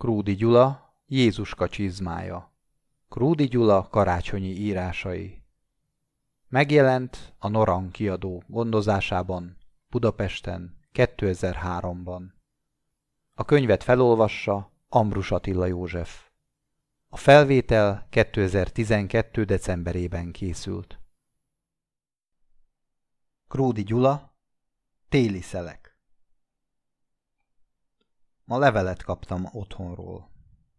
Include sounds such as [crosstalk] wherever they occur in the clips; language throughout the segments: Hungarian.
Krúdi Gyula, Jézuska csizmája. Krúdi Gyula karácsonyi írásai. Megjelent a Noran kiadó gondozásában Budapesten 2003-ban. A könyvet felolvassa Ambrus Attila József. A felvétel 2012. decemberében készült. Kródi Gyula, Téli szelek Ma levelet kaptam otthonról.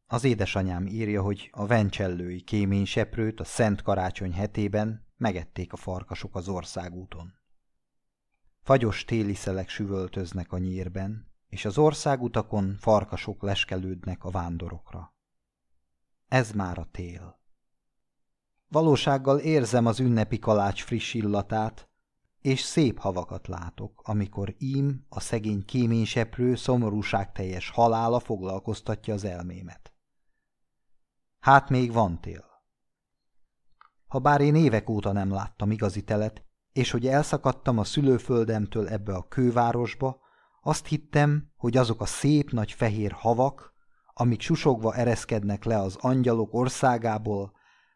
Az édesanyám írja, hogy a vencsellői kéményseprőt a Szent Karácsony hetében megették a farkasok az országúton. Fagyos téli szelek süvöltöznek a nyírben, és az országutakon farkasok leskelődnek a vándorokra. Ez már a tél. Valósággal érzem az ünnepi kalács friss illatát, és szép havakat látok, amikor ím a szegény kéményseprő teljes halála foglalkoztatja az elmémet. Hát még van tél. Ha bár én évek óta nem láttam igazi telet, és hogy elszakadtam a szülőföldemtől ebbe a kővárosba, azt hittem, hogy azok a szép nagy fehér havak, amik susogva ereszkednek le az angyalok országából,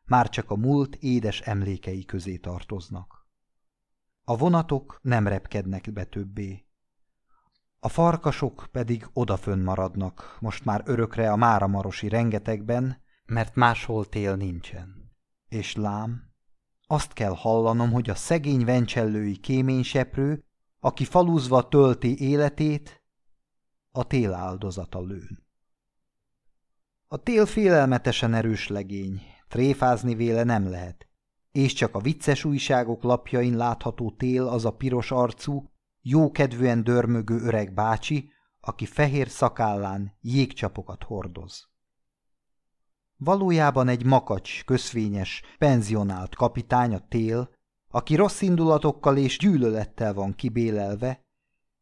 már csak a múlt édes emlékei közé tartoznak. A vonatok nem repkednek be többé. A farkasok pedig odafönn maradnak, most már örökre a máramarosi rengetegben, mert máshol tél nincsen. És lám, azt kell hallanom, hogy a szegény vencsellői kéményseprő, aki faluzva tölti életét, a tél áldozata lőn. A tél félelmetesen erős legény, tréfázni véle nem lehet, és csak a vicces újságok lapjain látható tél az a piros arcú, jókedvűen dörmögő öreg bácsi, aki fehér szakállán jégcsapokat hordoz. Valójában egy makacs, köszvényes, penzionált kapitány a tél, aki rossz indulatokkal és gyűlölettel van kibélelve,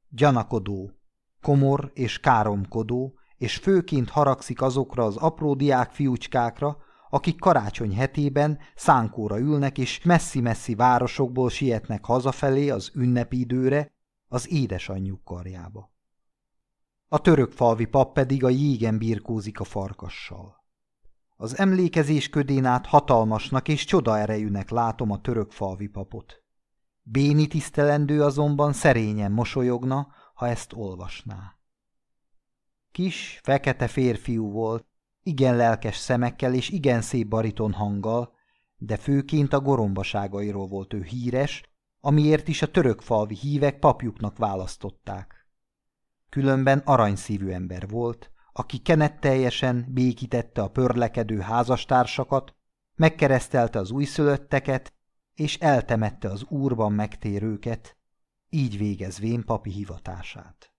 gyanakodó, komor és káromkodó, és főként haragszik azokra az apró diák fiúcskákra, akik karácsony hetében szánkóra ülnek és messzi-messzi városokból sietnek hazafelé az ünnepi időre, az édesanyjuk karjába. A török falvi pap pedig a jégen birkózik a farkassal. Az emlékezés ködén át hatalmasnak és csodaerejűnek látom a török falvi papot. Béni tisztelendő azonban szerényen mosolyogna, ha ezt olvasná. Kis, fekete férfiú volt, igen lelkes szemekkel és igen szép bariton hanggal, de főként a gorombaságairól volt ő híres, amiért is a török falvi hívek papjuknak választották. Különben aranyszívű ember volt, aki kenetteljesen békítette a pörlekedő házastársakat, megkeresztelte az újszülötteket, és eltemette az úrban megtérőket, így végezvén papi hivatását.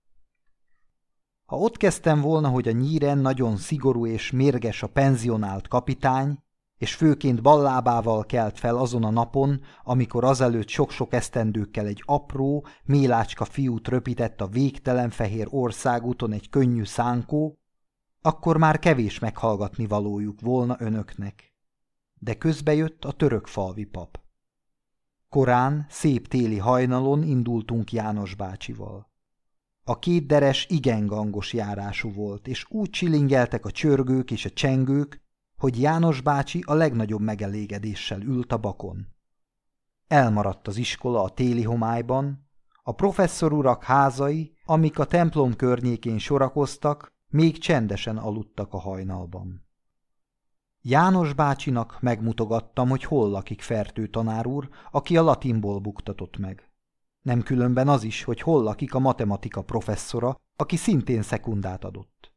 Ha ott kezdtem volna, hogy a nyíren nagyon szigorú és mérges a penzionált kapitány, és főként ballábával kelt fel azon a napon, amikor azelőtt sok-sok esztendőkkel egy apró, mélácska fiút röpített a végtelen fehér országúton egy könnyű szánkó, akkor már kevés meghallgatni valójuk volna önöknek. De közbe jött a török falvi pap. Korán, szép téli hajnalon indultunk János bácsival. A két deres igen gangos járású volt, és úgy csilingeltek a csörgők és a csengők, hogy János bácsi a legnagyobb megelégedéssel ült a bakon. Elmaradt az iskola a téli homályban, a professzor urak házai, amik a templom környékén sorakoztak, még csendesen aludtak a hajnalban. János bácsinak megmutogattam, hogy hol lakik Fertő tanár úr, aki a latinból buktatott meg. Nem különben az is, hogy hol lakik a matematika professzora, aki szintén szekundát adott.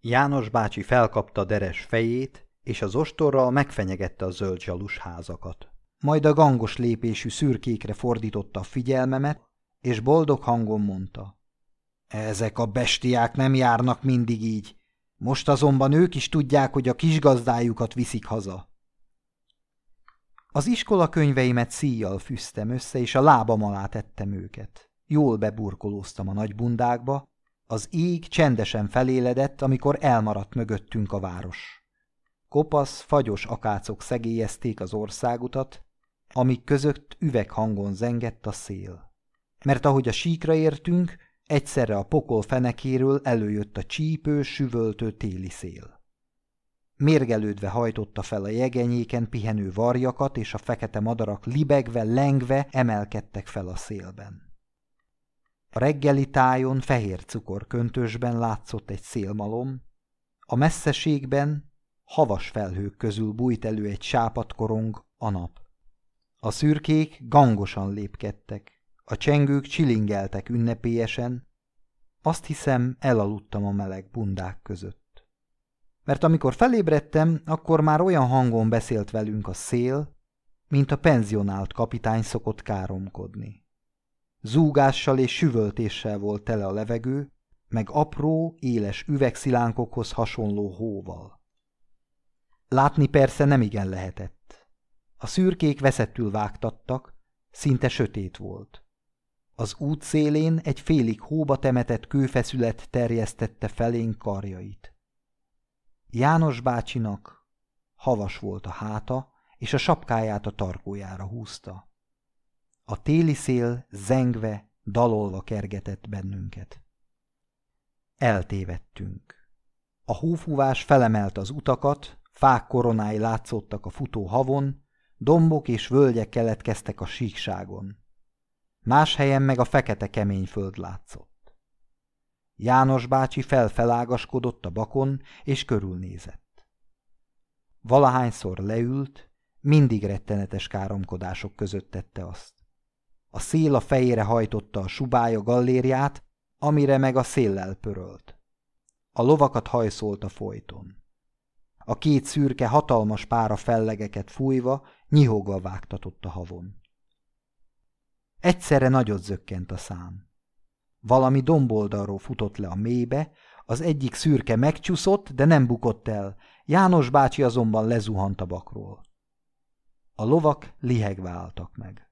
János bácsi felkapta deres fejét, és az ostorral megfenyegette a zöld házakat. Majd a gangos lépésű szürkékre fordította a figyelmemet, és boldog hangon mondta. Ezek a bestiák nem járnak mindig így. Most azonban ők is tudják, hogy a kisgazdájukat viszik haza. Az iskola könyveimet szíjjal fűztem össze, és a lábam alá tettem őket. Jól beburkolóztam a nagy bundákba, az ég csendesen feléledett, amikor elmaradt mögöttünk a város. Kopasz, fagyos akácok szegélyezték az országutat, amik között üveghangon zengett a szél. Mert ahogy a síkra értünk, egyszerre a pokol fenekéről előjött a csípő, süvöltő téli szél. Mérgelődve hajtotta fel a jegenyéken pihenő varjakat, és a fekete madarak libegve, lengve emelkedtek fel a szélben. A reggeli tájon fehér cukorköntösben látszott egy szélmalom, a messzeségben havas felhők közül bújt elő egy sápadkorong a nap. A szürkék gangosan lépkedtek, a csengők csilingeltek ünnepélyesen, azt hiszem elaludtam a meleg bundák között. Mert amikor felébredtem, akkor már olyan hangon beszélt velünk a szél, mint a penzionált kapitány szokott káromkodni. Zúgással és süvöltéssel volt tele a levegő, meg apró, éles üvegszilánkokhoz hasonló hóval. Látni persze nem igen lehetett. A szürkék veszettül vágtattak, szinte sötét volt. Az út szélén egy félig hóba temetett kőfeszület terjesztette felénk karjait. János bácsinak havas volt a háta, és a sapkáját a tarkójára húzta. A téli szél zengve, dalolva kergetett bennünket. Eltévedtünk. A hófúvás felemelt az utakat, fák koronái látszottak a futó havon, dombok és völgyek keletkeztek a síkságon. Más helyen meg a fekete kemény föld látszott. János bácsi felfelágaskodott a bakon, és körülnézett. Valahányszor leült, mindig rettenetes káromkodások között tette azt. A szél a fejére hajtotta a subája gallériát, amire meg a széllel pörölt. A lovakat hajszolta folyton. A két szürke hatalmas pára fellegeket fújva, nyihogva vágtatott a havon. Egyszerre nagyot zökkent a szám. Valami domboldalról futott le a mélybe, az egyik szürke megcsúszott, de nem bukott el, János bácsi azonban lezuhant a bakról. A lovak lihegve álltak meg.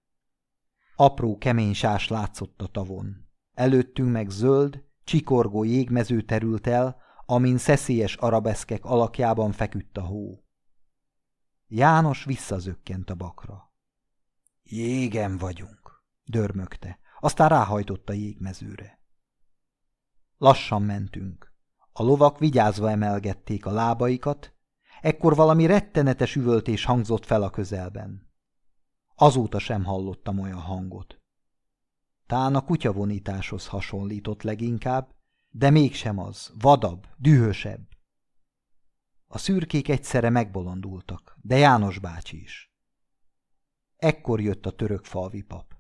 Apró kemény sás látszott a tavon. Előttünk meg zöld, csikorgó jégmező terült el, amin szeszélyes arabeszkek alakjában feküdt a hó. János visszazökkent a bakra. Jégen vagyunk, dörmögte, aztán ráhajtott a jégmezőre. Lassan mentünk. A lovak vigyázva emelgették a lábaikat, ekkor valami rettenetes üvöltés hangzott fel a közelben. Azóta sem hallottam olyan hangot. Tán a kutyavonításhoz hasonlított leginkább, de mégsem az, vadabb, dühösebb. A szürkék egyszerre megbolondultak, de János bácsi is. Ekkor jött a török falvi pap.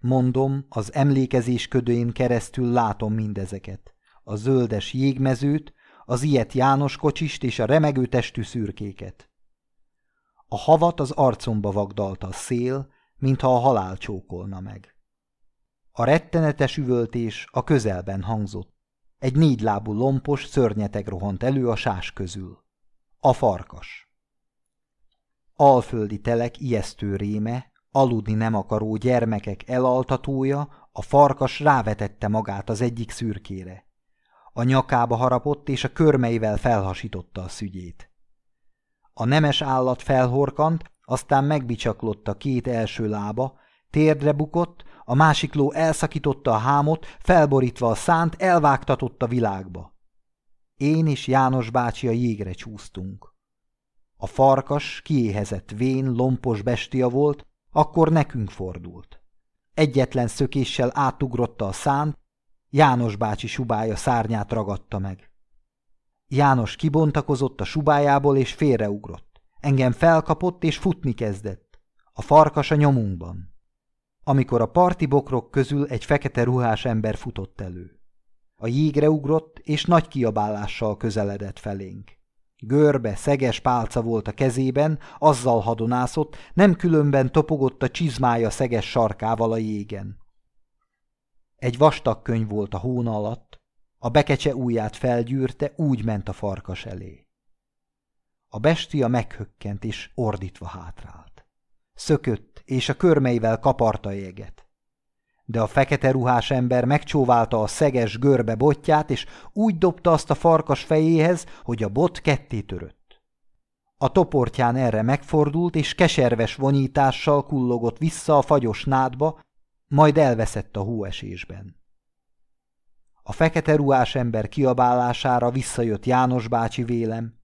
Mondom, az emlékezés ködőjén keresztül látom mindezeket. A zöldes jégmezőt, az ilyet János kocsist és a remegő testű szürkéket. A havat az arcomba vagdalta a szél, mintha a halál csókolna meg. A rettenetes üvöltés a közelben hangzott. Egy négylábú lompos szörnyeteg rohant elő a sás közül. A farkas. Alföldi telek ijesztő réme, aludni nem akaró gyermekek elaltatója, a farkas rávetette magát az egyik szürkére. A nyakába harapott, és a körmeivel felhasította a szügyét. A nemes állat felhorkant, aztán megbicsaklott a két első lába, térdre bukott, a másik ló elszakította a hámot, felborítva a szánt, elvágtatott a világba. Én és János bácsi a jégre csúsztunk. A farkas kiéhezett vén, lompos bestia volt, akkor nekünk fordult. Egyetlen szökéssel átugrotta a szánt, János bácsi subája szárnyát ragadta meg. János kibontakozott a subájából és félreugrott. Engem felkapott és futni kezdett. A farkas a nyomunkban. Amikor a parti bokrok közül egy fekete ruhás ember futott elő. A jégre ugrott, és nagy kiabálással közeledett felénk. Görbe, szeges pálca volt a kezében, azzal hadonászott, nem különben topogott a csizmája szeges sarkával a jégen. Egy vastag könyv volt a hóna alatt, a bekecse ujját felgyűrte, úgy ment a farkas elé. A bestia meghökkent és ordítva hátrált. Szökött, és a körmeivel kaparta jeget. De a fekete ruhás ember megcsóválta a szeges görbe botját, és úgy dobta azt a farkas fejéhez, hogy a bot ketté törött. A toportján erre megfordult, és keserves vonyítással kullogott vissza a fagyos nádba, majd elveszett a hóesésben. A fekete ruhás ember kiabálására visszajött János bácsi vélem.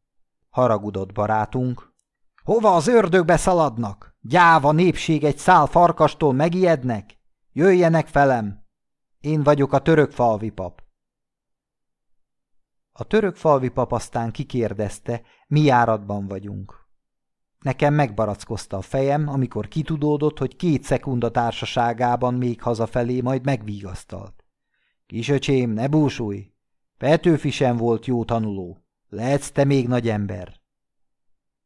Haragudott barátunk. Hova az ördögbe szaladnak? Gyáva népség egy szál farkastól megijednek? Jöjjenek felem! Én vagyok a török falvi pap. A török falvi pap aztán kikérdezte, mi járatban vagyunk. Nekem megbarackozta a fejem, amikor kitudódott, hogy két szekunda társaságában még hazafelé majd megvigasztalt. Kisöcsém, ne búsulj! Petőfi sem volt jó tanuló. Lehetsz te még nagy ember.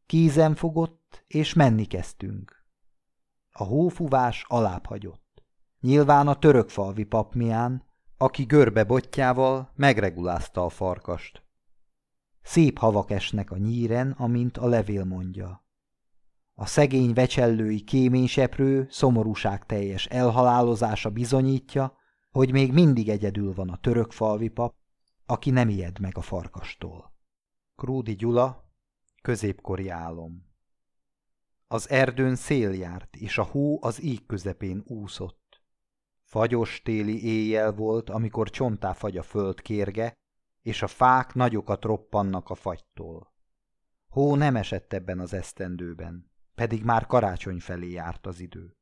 Kízen fogott, és menni kezdtünk. A hófúvás alább hagyott. Nyilván a törökfalvi papmián, aki görbe botjával megregulázta a farkast. Szép havak esnek a nyíren, amint a levél mondja. A szegény vecsellői kéményseprő szomorúság teljes elhalálozása bizonyítja, hogy még mindig egyedül van a török falvi pap, aki nem ijed meg a farkastól. Krúdi Gyula, középkori álom Az erdőn szél járt, és a hó az íg közepén úszott. Fagyos téli éjjel volt, amikor csontá fagy a föld kérge, és a fák nagyokat roppannak a fagytól. Hó nem esett ebben az esztendőben, pedig már karácsony felé járt az idő.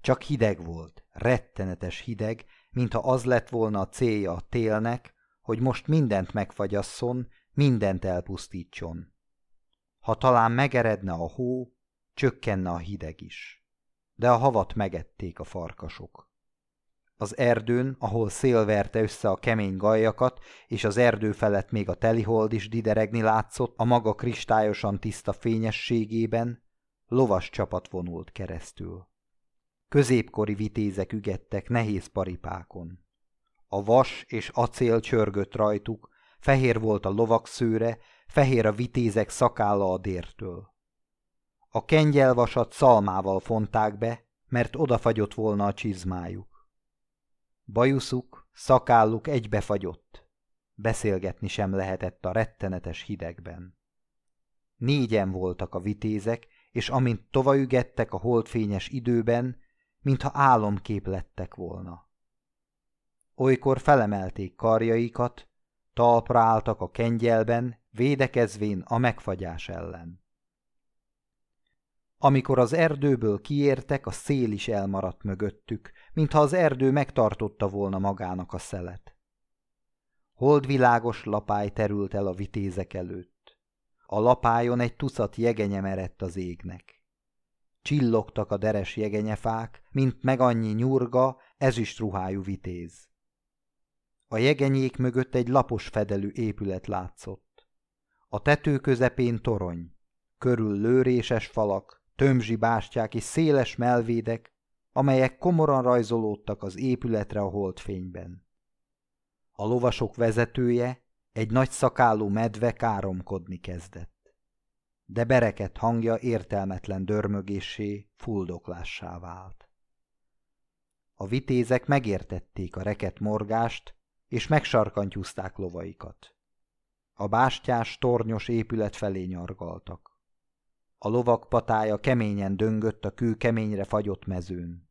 Csak hideg volt, rettenetes hideg, mintha az lett volna a célja a télnek, hogy most mindent megfagyasszon, mindent elpusztítson. Ha talán megeredne a hó, csökkenne a hideg is. De a havat megették a farkasok. Az erdőn, ahol szél verte össze a kemény gajakat, és az erdő felett még a telihold is dideregni látszott a maga kristályosan tiszta fényességében, lovas csapat vonult keresztül. Középkori vitézek ügettek nehéz paripákon. A vas és acél csörgött rajtuk, fehér volt a lovak szőre, fehér a vitézek szakálla a dértől. A kengyelvasat szalmával fonták be, mert odafagyott volna a csizmájuk. Bajuszuk, szakálluk egybefagyott. Beszélgetni sem lehetett a rettenetes hidegben. Négyen voltak a vitézek, és amint tovaügettek a holdfényes időben, mintha álomkép lettek volna. Olykor felemelték karjaikat, talpra álltak a kengyelben, védekezvén a megfagyás ellen. Amikor az erdőből kiértek, a szél is elmaradt mögöttük, mintha az erdő megtartotta volna magának a szelet. Holdvilágos lapály terült el a vitézek előtt. A lapájon egy tucat jegenye merett az égnek. Csillogtak a deres jegenyefák, mint meg annyi nyurga, ezüstruhájú vitéz. A jegenyék mögött egy lapos fedelű épület látszott. A tető közepén torony, körül lőréses falak, tömzsi bástyák és széles melvédek, amelyek komoran rajzolódtak az épületre a holdfényben. A lovasok vezetője, egy nagy szakállú medve káromkodni kezdett de bereket hangja értelmetlen dörmögésé, fuldoklássá vált. A vitézek megértették a reket morgást, és megsarkantyúzták lovaikat. A bástyás, tornyos épület felé nyargaltak. A lovak patája keményen döngött a kő keményre fagyott mezőn.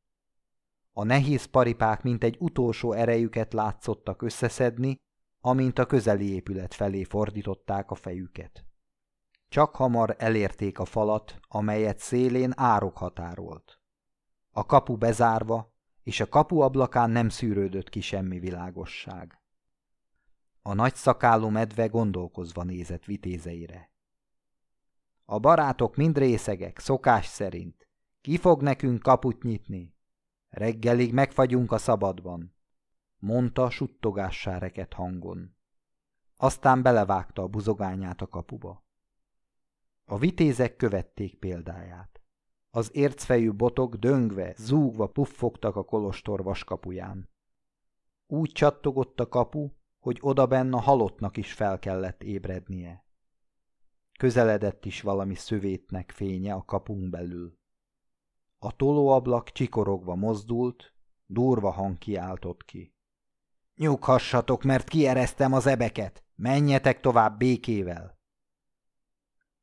A nehéz paripák mint egy utolsó erejüket látszottak összeszedni, amint a közeli épület felé fordították a fejüket. Csak hamar elérték a falat, amelyet szélén árok határolt. A kapu bezárva, és a kapu ablakán nem szűrődött ki semmi világosság. A nagy szakállú medve gondolkozva nézett vitézeire. A barátok mind részegek, szokás szerint. Ki fog nekünk kaput nyitni? Reggelig megfagyunk a szabadban, mondta suttogássá reket hangon. Aztán belevágta a buzogányát a kapuba. A vitézek követték példáját. Az ércfejű botok döngve, zúgva puffogtak a kolostor vaskapuján. Úgy csattogott a kapu, hogy odabenn a halottnak is fel kellett ébrednie. Közeledett is valami szövétnek fénye a kapunk belül. A tolóablak csikorogva mozdult, durva hang kiáltott ki. Nyughassatok, mert kiereztem az ebeket! Menjetek tovább békével!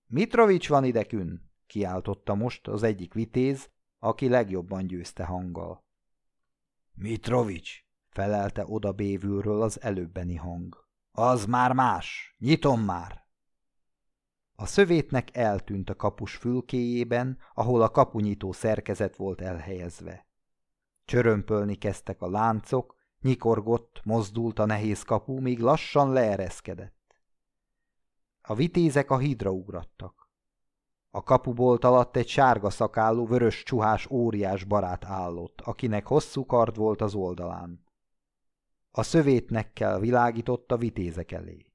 Mitrovics van idekün, kiáltotta most az egyik vitéz, aki legjobban győzte hanggal. Mitrovics, felelte oda bévülről az előbbeni hang. Az már más, nyitom már! A szövétnek eltűnt a kapus fülkéjében, ahol a kapunyító szerkezet volt elhelyezve. Csörömpölni kezdtek a láncok, nyikorgott, mozdult a nehéz kapu, míg lassan leereszkedett. A vitézek a hídra ugrattak. A kapubolt alatt egy sárga szakállú, vörös csuhás óriás barát állott, akinek hosszú kard volt az oldalán. A szövétnekkel világított a vitézek elé.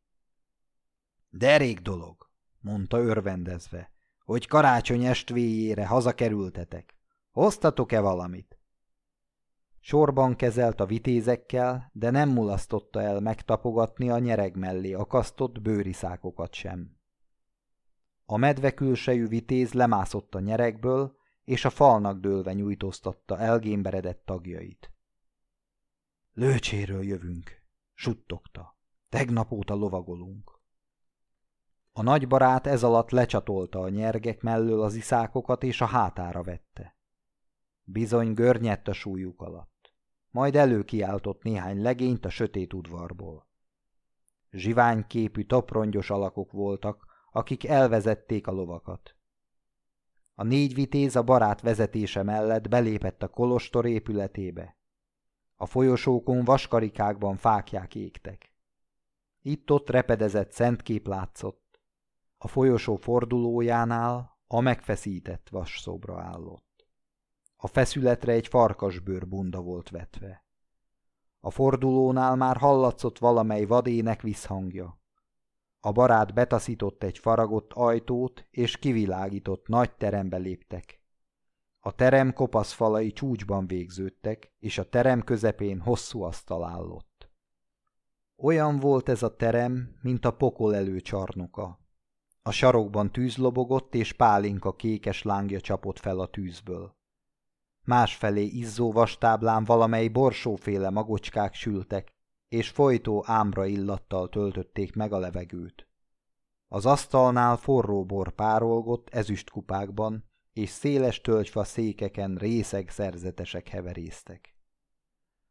Derék dolog, mondta örvendezve, hogy karácsony estvéjére hazakerültetek. Hoztatok-e valamit? Sorban kezelt a vitézekkel, de nem mulasztotta el megtapogatni a nyereg mellé akasztott bőriszákokat sem. A medve külsejű vitéz lemászott a nyerekből, és a falnak dőlve nyújtóztatta elgémberedett tagjait. Lőcséről jövünk, suttogta. Tegnap óta lovagolunk. A nagy barát ez alatt lecsatolta a nyergek mellől az iszákokat, és a hátára vette. Bizony görnyett a súlyuk alatt. Majd előkiáltott néhány legényt a sötét udvarból. Zsivány képű taprongyos alakok voltak, akik elvezették a lovakat. A négy vitéz a barát vezetése mellett belépett a kolostor épületébe. A folyosókon vaskarikákban fákják égtek. Itt-ott repedezett szentkép látszott. A folyosó fordulójánál a megfeszített vasszobra állott. A feszületre egy farkasbőr bunda volt vetve. A fordulónál már hallatszott valamely vadének visszhangja. A barát betaszított egy faragott ajtót, és kivilágított nagy terembe léptek. A terem kopasz falai csúcsban végződtek, és a terem közepén hosszú asztal állott. Olyan volt ez a terem, mint a pokol előcsarnoka. A sarokban tűz lobogott, és pálinka kékes lángja csapott fel a tűzből. Másfelé izzó vastáblán valamely borsóféle magocskák sültek, és folytó ámra illattal töltötték meg a levegőt. Az asztalnál forró bor párolgott ezüstkupákban, és széles tölgyfa székeken részeg szerzetesek heverésztek.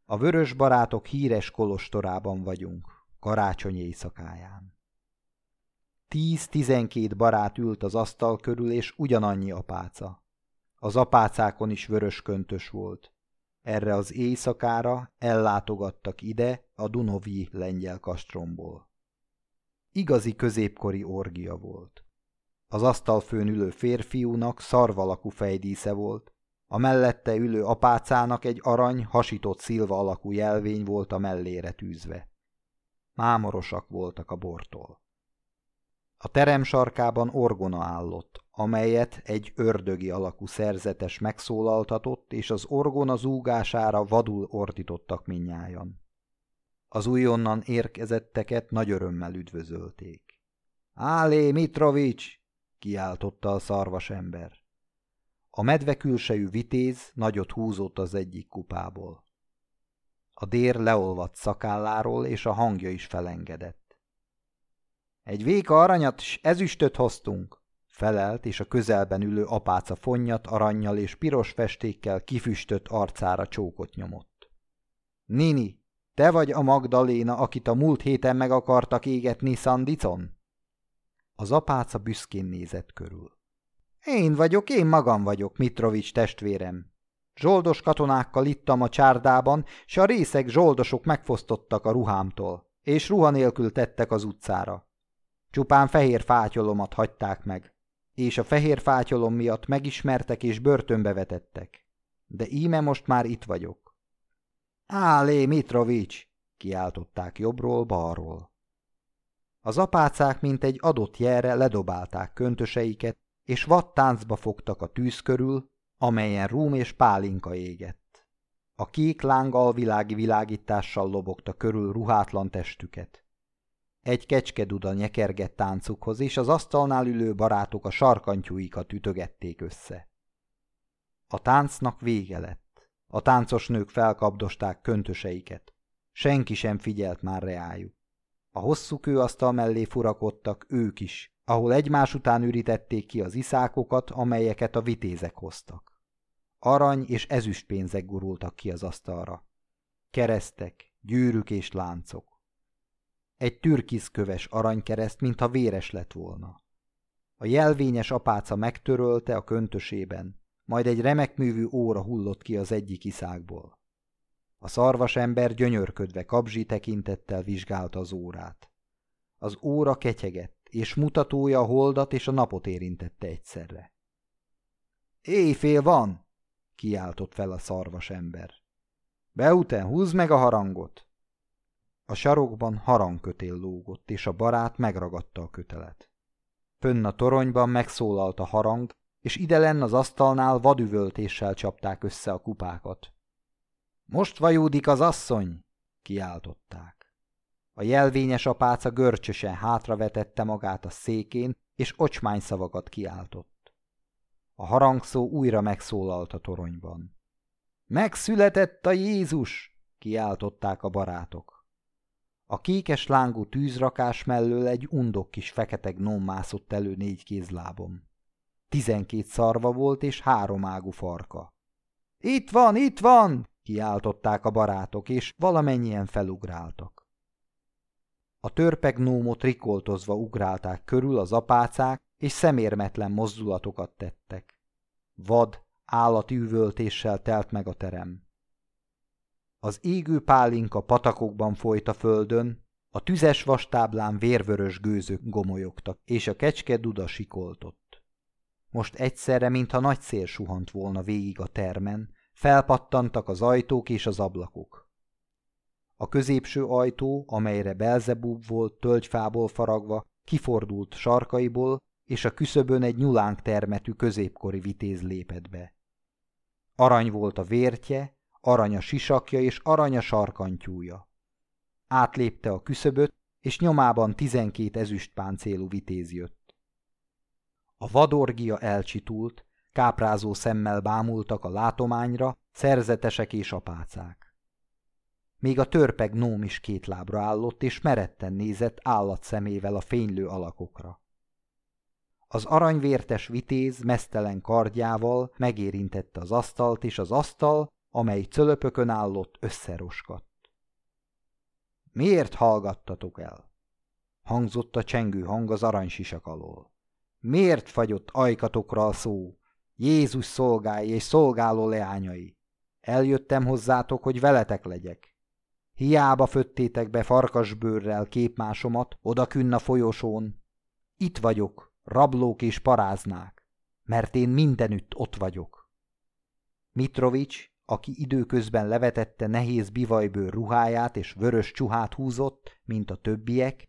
A vörös barátok híres kolostorában vagyunk, karácsony éjszakáján. Tíz-tizenkét barát ült az asztal körül, és ugyanannyi apáca. Az apácákon is vörös köntös volt. Erre az éjszakára ellátogattak ide a Dunovi lengyel kastromból. Igazi középkori orgia volt. Az asztalfőn ülő férfiúnak szarvalakú fejdísze volt, a mellette ülő apácának egy arany, hasított szilva alakú jelvény volt a mellére tűzve. Mámorosak voltak a bortól. A terem sarkában orgona állott, amelyet egy ördögi alakú szerzetes megszólaltatott, és az orgona zúgására vadul ordítottak minnyájan. Az újonnan érkezetteket nagy örömmel üdvözölték. – Álé, Mitrovics! – kiáltotta a szarvas ember. A medve külsejű vitéz nagyot húzott az egyik kupából. A dér leolvadt szakálláról, és a hangja is felengedett. – Egy véka aranyat s ezüstöt hoztunk! felelt, és a közelben ülő apáca fonnyat aranyjal és piros festékkel kifüstött arcára csókot nyomott. Nini, te vagy a Magdaléna, akit a múlt héten meg akartak égetni Szandicon? Az apáca büszkén nézett körül. Én vagyok, én magam vagyok, Mitrovics testvérem. Zsoldos katonákkal ittam a csárdában, s a részeg zsoldosok megfosztottak a ruhámtól, és ruha nélkül tettek az utcára. Csupán fehér fátyolomat hagyták meg és a fehér fátyolom miatt megismertek és börtönbe vetettek. De íme most már itt vagyok. Álé, Mitrovics! kiáltották jobbról-balról. Az apácák, mint egy adott jelre ledobálták köntöseiket, és vadtáncba fogtak a tűz körül, amelyen rúm és pálinka égett. A kék láng alvilági világítással lobogta körül ruhátlan testüket. Egy kecskeduda nyekergett táncukhoz, és az asztalnál ülő barátok a sarkantyúikat ütögették össze. A táncnak vége lett. A táncos nők felkapdosták köntöseiket. Senki sem figyelt már reájuk. A hosszú kőasztal mellé furakodtak ők is, ahol egymás után ürítették ki az iszákokat, amelyeket a vitézek hoztak. Arany és ezüstpénzek gurultak ki az asztalra. keresztek, gyűrűk és láncok. Egy türkiszköves aranykereszt, mintha véres lett volna. A jelvényes apáca megtörölte a köntösében, majd egy remekművű óra hullott ki az egyik iszákból. A szarvas ember gyönyörködve kabzsi tekintettel vizsgálta az órát. Az óra ketyegett, és mutatója a holdat és a napot érintette egyszerre. Éjfél van! kiáltott fel a szarvas ember. Beuten, húzd meg a harangot! A sarokban harangkötél lógott, és a barát megragadta a kötelet. Fönn a toronyban megszólalt a harang, és lenn az asztalnál vadüvöltéssel csapták össze a kupákat. Most vajúdik az asszony! kiáltották. A jelvényes apáca görcsösen hátravetette magát a székén, és ocsmány szavakat kiáltott. A harangszó újra megszólalt a toronyban. Megszületett a Jézus! kiáltották a barátok. A kékes lángú tűzrakás mellől egy undok kis fekete gnóm mászott elő négy kézlábom. Tizenkét szarva volt és három ágú farka. Itt van, itt van! kiáltották a barátok, és valamennyien felugráltak. A törpek nómot rikoltozva ugrálták körül az apácák, és szemérmetlen mozdulatokat tettek. Vad, állati üvöltéssel telt meg a terem. Az égő pálinka patakokban folyt a földön, a tüzes vastáblán vérvörös gőzök gomolyogtak, és a kecske duda sikoltott. Most egyszerre, mintha nagy szél suhant volna végig a termen, Felpattantak az ajtók és az ablakok. A középső ajtó, amelyre Belzebub volt tölgyfából faragva, kifordult sarkaiból, és a küszöbön egy nyulánk termetű középkori vitéz lépett be. Arany volt a vértje, arany a sisakja és arany a sarkantyúja. Átlépte a küszöböt, és nyomában tizenkét ezüstpáncélú vitéz jött. A vadorgia elcsitult, káprázó szemmel bámultak a látományra, szerzetesek és apácák. Még a törpeg nóm is két lábra állott, és meretten nézett szemével a fénylő alakokra. Az aranyvértes vitéz mesztelen kardjával megérintette az asztalt, és az asztal, amely cölöpökön állott, összeroskadt. Miért hallgattatok el? Hangzott a csengő hang az aranysisak alól. Miért fagyott ajkatokra a szó, Jézus szolgái és szolgáló leányai. Eljöttem hozzátok, hogy veletek legyek. Hiába föttétek be farkasbőrrel képmásomat odakünn a folyosón. Itt vagyok, rablók és paráznák, mert én mindenütt ott vagyok. Mitrovics, aki időközben levetette nehéz bivajbőr ruháját és vörös csuhát húzott, mint a többiek,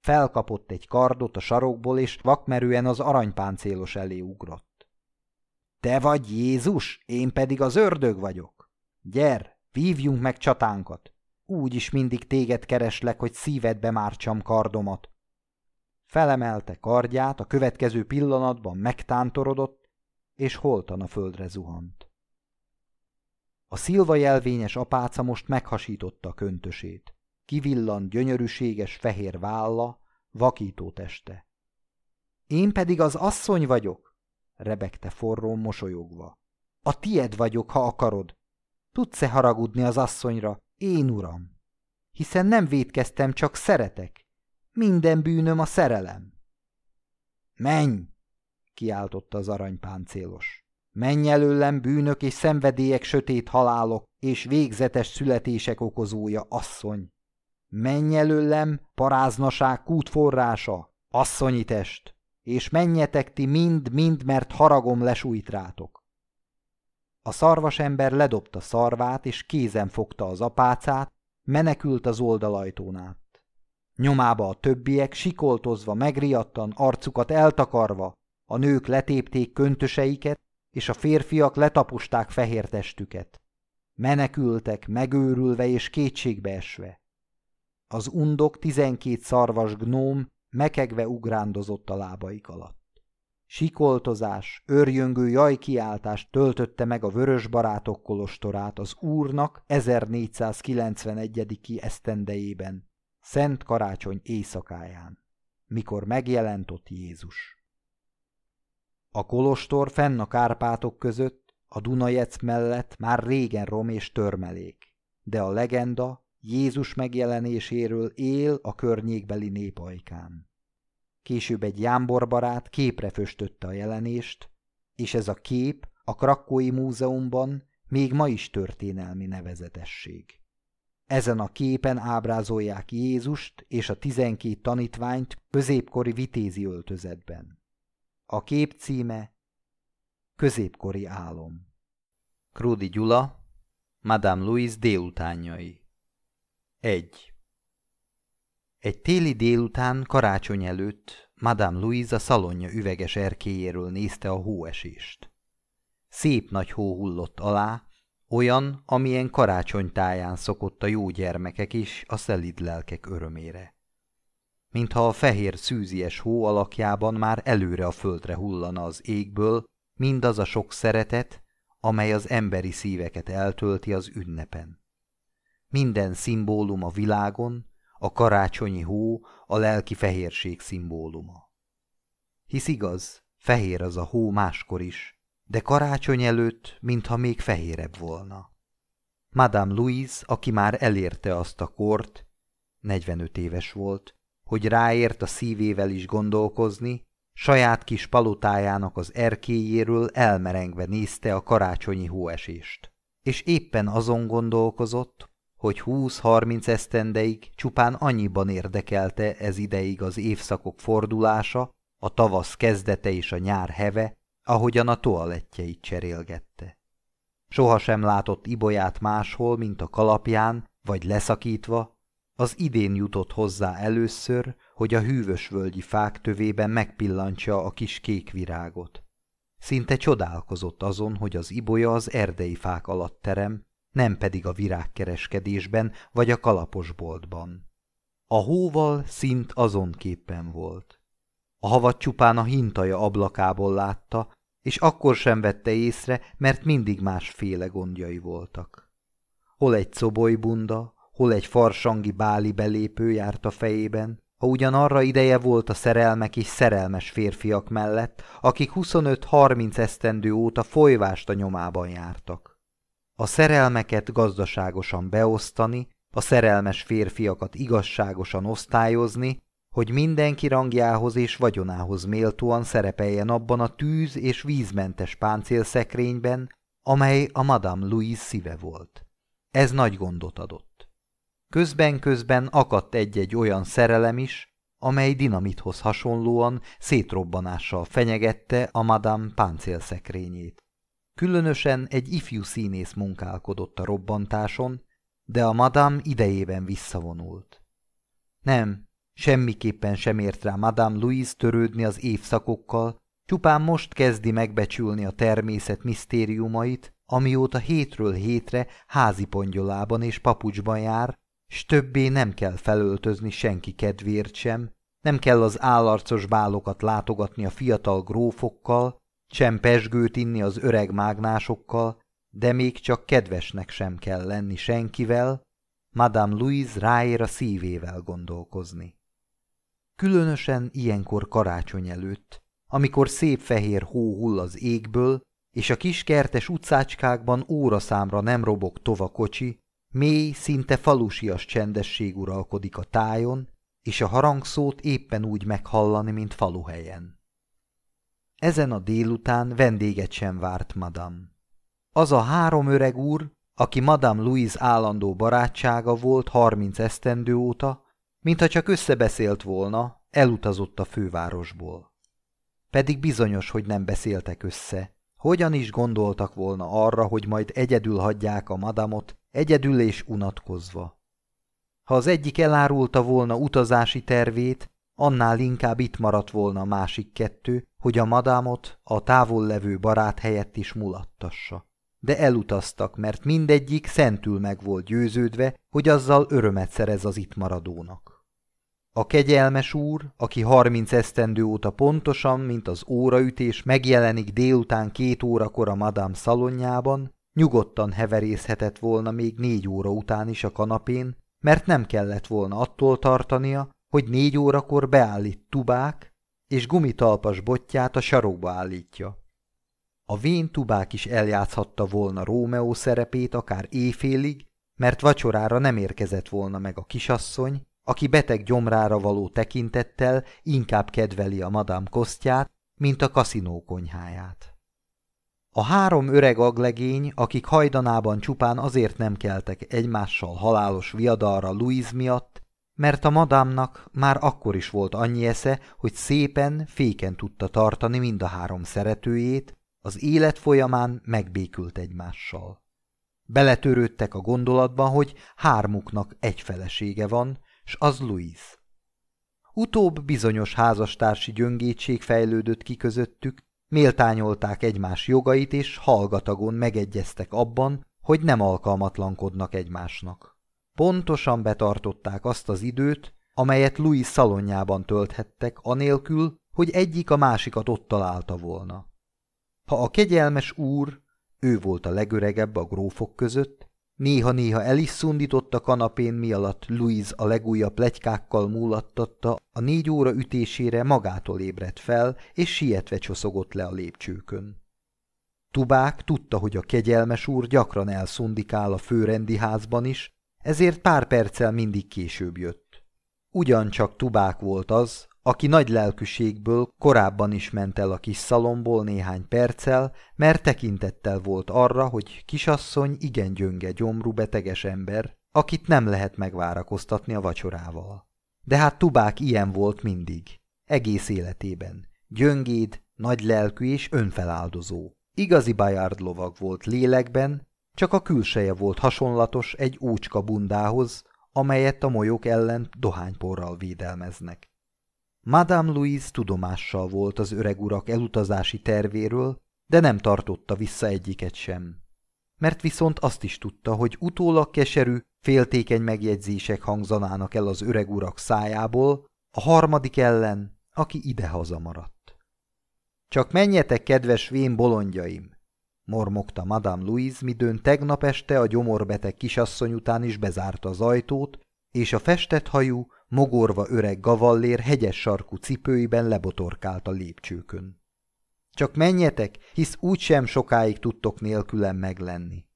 felkapott egy kardot a sarokból, és vakmerően az aranypáncélos elé ugrott. Te vagy Jézus, én pedig az ördög vagyok. Gyer, vívjunk meg csatánkat. Úgy is mindig téged kereslek, hogy szívedbe mártsam kardomat. Felemelte kardját, a következő pillanatban megtántorodott, és holtan a földre zuhant. A szilva jelvényes apáca most meghasította a köntösét. Kivillant gyönyörűséges fehér válla, vakító teste. Én pedig az asszony vagyok, rebegte forró mosolyogva. A tied vagyok, ha akarod. Tudsz-e haragudni az asszonyra, én uram? Hiszen nem védkeztem, csak szeretek. Minden bűnöm a szerelem. Menj! kiáltotta az aranypáncélos. Menj előlem bűnök és szenvedélyek sötét halálok és végzetes születések okozója, asszony! Menj előlem, paráznaság kútforrása, asszonyi test! és menjetek ti mind-mind, mert haragom lesújt rátok. A szarvas ember ledobta szarvát, és kézen fogta az apácát, menekült az oldalajtón át. Nyomába a többiek, sikoltozva, megriadtan, arcukat eltakarva, a nők letépték köntöseiket, és a férfiak letaposták fehér testüket. Menekültek, megőrülve és kétségbe esve. Az undok tizenkét szarvas gnóm mekegve ugrándozott a lábaik alatt. Sikoltozás, örjöngő jajkiáltás töltötte meg a vörös barátok kolostorát az úrnak 1491. esztendejében, Szent Karácsony éjszakáján, mikor megjelent ott Jézus. A kolostor fenn a Kárpátok között, a Dunajec mellett már régen rom és törmelék. de a legenda Jézus megjelenéséről él a környékbeli népajkán. Később egy jámborbarát képre föstötte a jelenést, és ez a kép a Krakói Múzeumban még ma is történelmi nevezetesség. Ezen a képen ábrázolják Jézust és a tizenkét tanítványt középkori vitézi öltözetben. A kép címe Középkori álom. Krudi Gyula, Madame Louise délutánjai 1. Egy téli délután karácsony előtt Madame Louise a szalonja üveges erkéjéről nézte a hóesést. Szép nagy hó hullott alá, olyan, amilyen karácsonytáján szokott a jó gyermekek is a szelid lelkek örömére. Mintha a fehér szűzies hó alakjában már előre a földre hullana az égből, mindaz a sok szeretet, amely az emberi szíveket eltölti az ünnepen. Minden szimbólum a világon, a karácsonyi hó a lelki fehérség szimbóluma. Hisz igaz, fehér az a hó máskor is, de karácsony előtt, mintha még fehérebb volna. Madame Louise, aki már elérte azt a kort, 45 éves volt, hogy ráért a szívével is gondolkozni, saját kis palotájának az erkéjéről elmerengve nézte a karácsonyi hóesést. És éppen azon gondolkozott, hogy 20-30 esztendeig csupán annyiban érdekelte ez ideig az évszakok fordulása, a tavasz kezdete és a nyár heve, ahogyan a toalettjeit cserélgette. Soha sem látott ibolyát máshol, mint a kalapján, vagy leszakítva, az idén jutott hozzá először, hogy a hűvös völgyi fák tövében megpillantja a kis kék virágot. Szinte csodálkozott azon, hogy az ibolya az erdei fák alatt terem, nem pedig a virágkereskedésben vagy a kalaposboltban. A hóval szint azon képpen volt. A havat csupán a hintaja ablakából látta, és akkor sem vette észre, mert mindig másféle gondjai voltak. Hol egy cobolybunda, hol egy farsangi báli belépő járt a fejében, ha ugyan arra ideje volt a szerelmek és szerelmes férfiak mellett, akik 25-30 esztendő óta folyvást a nyomában jártak. A szerelmeket gazdaságosan beosztani, a szerelmes férfiakat igazságosan osztályozni, hogy mindenki rangjához és vagyonához méltóan szerepeljen abban a tűz- és vízmentes páncélszekrényben, amely a Madame Louise szíve volt. Ez nagy gondot adott. Közben-közben akadt egy-egy olyan szerelem is, amely dinamithoz hasonlóan szétrobbanással fenyegette a Madame páncélszekrényét. Különösen egy ifjú színész munkálkodott a robbantáson, de a Madame idejében visszavonult. Nem, Semmiképpen sem ért rá Madame Louise törődni az évszakokkal, csupán most kezdi megbecsülni a természet misztériumait, amióta hétről hétre házi pongyolában és papucsban jár, s többé nem kell felöltözni senki kedvéért sem, nem kell az állarcos bálokat látogatni a fiatal grófokkal, sem pesgőt inni az öreg mágnásokkal, de még csak kedvesnek sem kell lenni senkivel, Madame Louise ráér a szívével gondolkozni. Különösen ilyenkor karácsony előtt, amikor szép fehér hó hull az égből, és a kis kertes utcácskákban óraszámra nem robog tova kocsi, mély, szinte falusias csendesség uralkodik a tájon, és a harangszót éppen úgy meghallani, mint faluhelyen. Ezen a délután vendéget sem várt madam. Az a három öreg úr, aki Madame Louise állandó barátsága volt harminc esztendő óta, Mintha csak összebeszélt volna, elutazott a fővárosból. Pedig bizonyos, hogy nem beszéltek össze. Hogyan is gondoltak volna arra, hogy majd egyedül hagyják a madamot, egyedül és unatkozva. Ha az egyik elárulta volna utazási tervét, annál inkább itt maradt volna a másik kettő, hogy a madámot a távol levő barát helyett is mulattassa. De elutaztak, mert mindegyik szentül meg volt győződve, hogy azzal örömet szerez az itt maradónak. A kegyelmes úr, aki harminc esztendő óta pontosan, mint az óraütés megjelenik délután két órakor a madám szalonjában, nyugodtan heverészhetett volna még négy óra után is a kanapén, mert nem kellett volna attól tartania, hogy négy órakor beállít tubák, és gumitalpas botját a sarokba állítja. A vén tubák is eljátszhatta volna Rómeó szerepét akár éjfélig, mert vacsorára nem érkezett volna meg a kisasszony, aki beteg gyomrára való tekintettel inkább kedveli a madám kosztját, mint a kaszinó konyháját. A három öreg aglegény, akik hajdanában csupán azért nem keltek egymással halálos viadalra Louise miatt, mert a madámnak már akkor is volt annyi esze, hogy szépen, féken tudta tartani mind a három szeretőjét, az élet folyamán megbékült egymással. Beletörődtek a gondolatban, hogy hármuknak egy felesége van, s az Louise. Utóbb bizonyos házastársi gyöngétség fejlődött ki közöttük, méltányolták egymás jogait, és hallgatagon megegyeztek abban, hogy nem alkalmatlankodnak egymásnak. Pontosan betartották azt az időt, amelyet Louis szalonjában tölthettek, anélkül, hogy egyik a másikat ott találta volna. Ha a kegyelmes úr, ő volt a legöregebb a grófok között, néha-néha el is szundított a kanapén, mi alatt Louise a legújabb plegykákkal múlattatta, a négy óra ütésére magától ébredt fel, és sietve csoszogott le a lépcsőkön. Tubák tudta, hogy a kegyelmes úr gyakran elszundikál a főrendi házban is, ezért pár perccel mindig később jött. Ugyancsak Tubák volt az, aki nagy lelkűségből korábban is ment el a kis szalomból néhány perccel, mert tekintettel volt arra, hogy kisasszony igen gyönge gyomrú beteges ember, akit nem lehet megvárakoztatni a vacsorával. De hát Tubák ilyen volt mindig, egész életében. Gyöngéd, nagy lelkű és önfeláldozó. Igazi Bayard lovag volt lélekben, csak a külseje volt hasonlatos egy úcska bundához, amelyet a molyok ellen dohányporral védelmeznek. Madame Louise tudomással volt az öreg urak elutazási tervéről, de nem tartotta vissza egyiket sem. Mert viszont azt is tudta, hogy utólag keserű, féltékeny megjegyzések hangzanának el az öreg urak szájából, a harmadik ellen, aki ide-haza maradt. Csak menjetek, kedves vén bolondjaim! mormogta Madame Louise, midőn tegnap este a gyomorbeteg kisasszony után is bezárta az ajtót, és a festett hajú, mogorva öreg gavallér hegyes sarkú cipőiben lebotorkált a lépcsőkön. Csak menjetek, hisz úgysem sokáig tudtok nélkülem meglenni.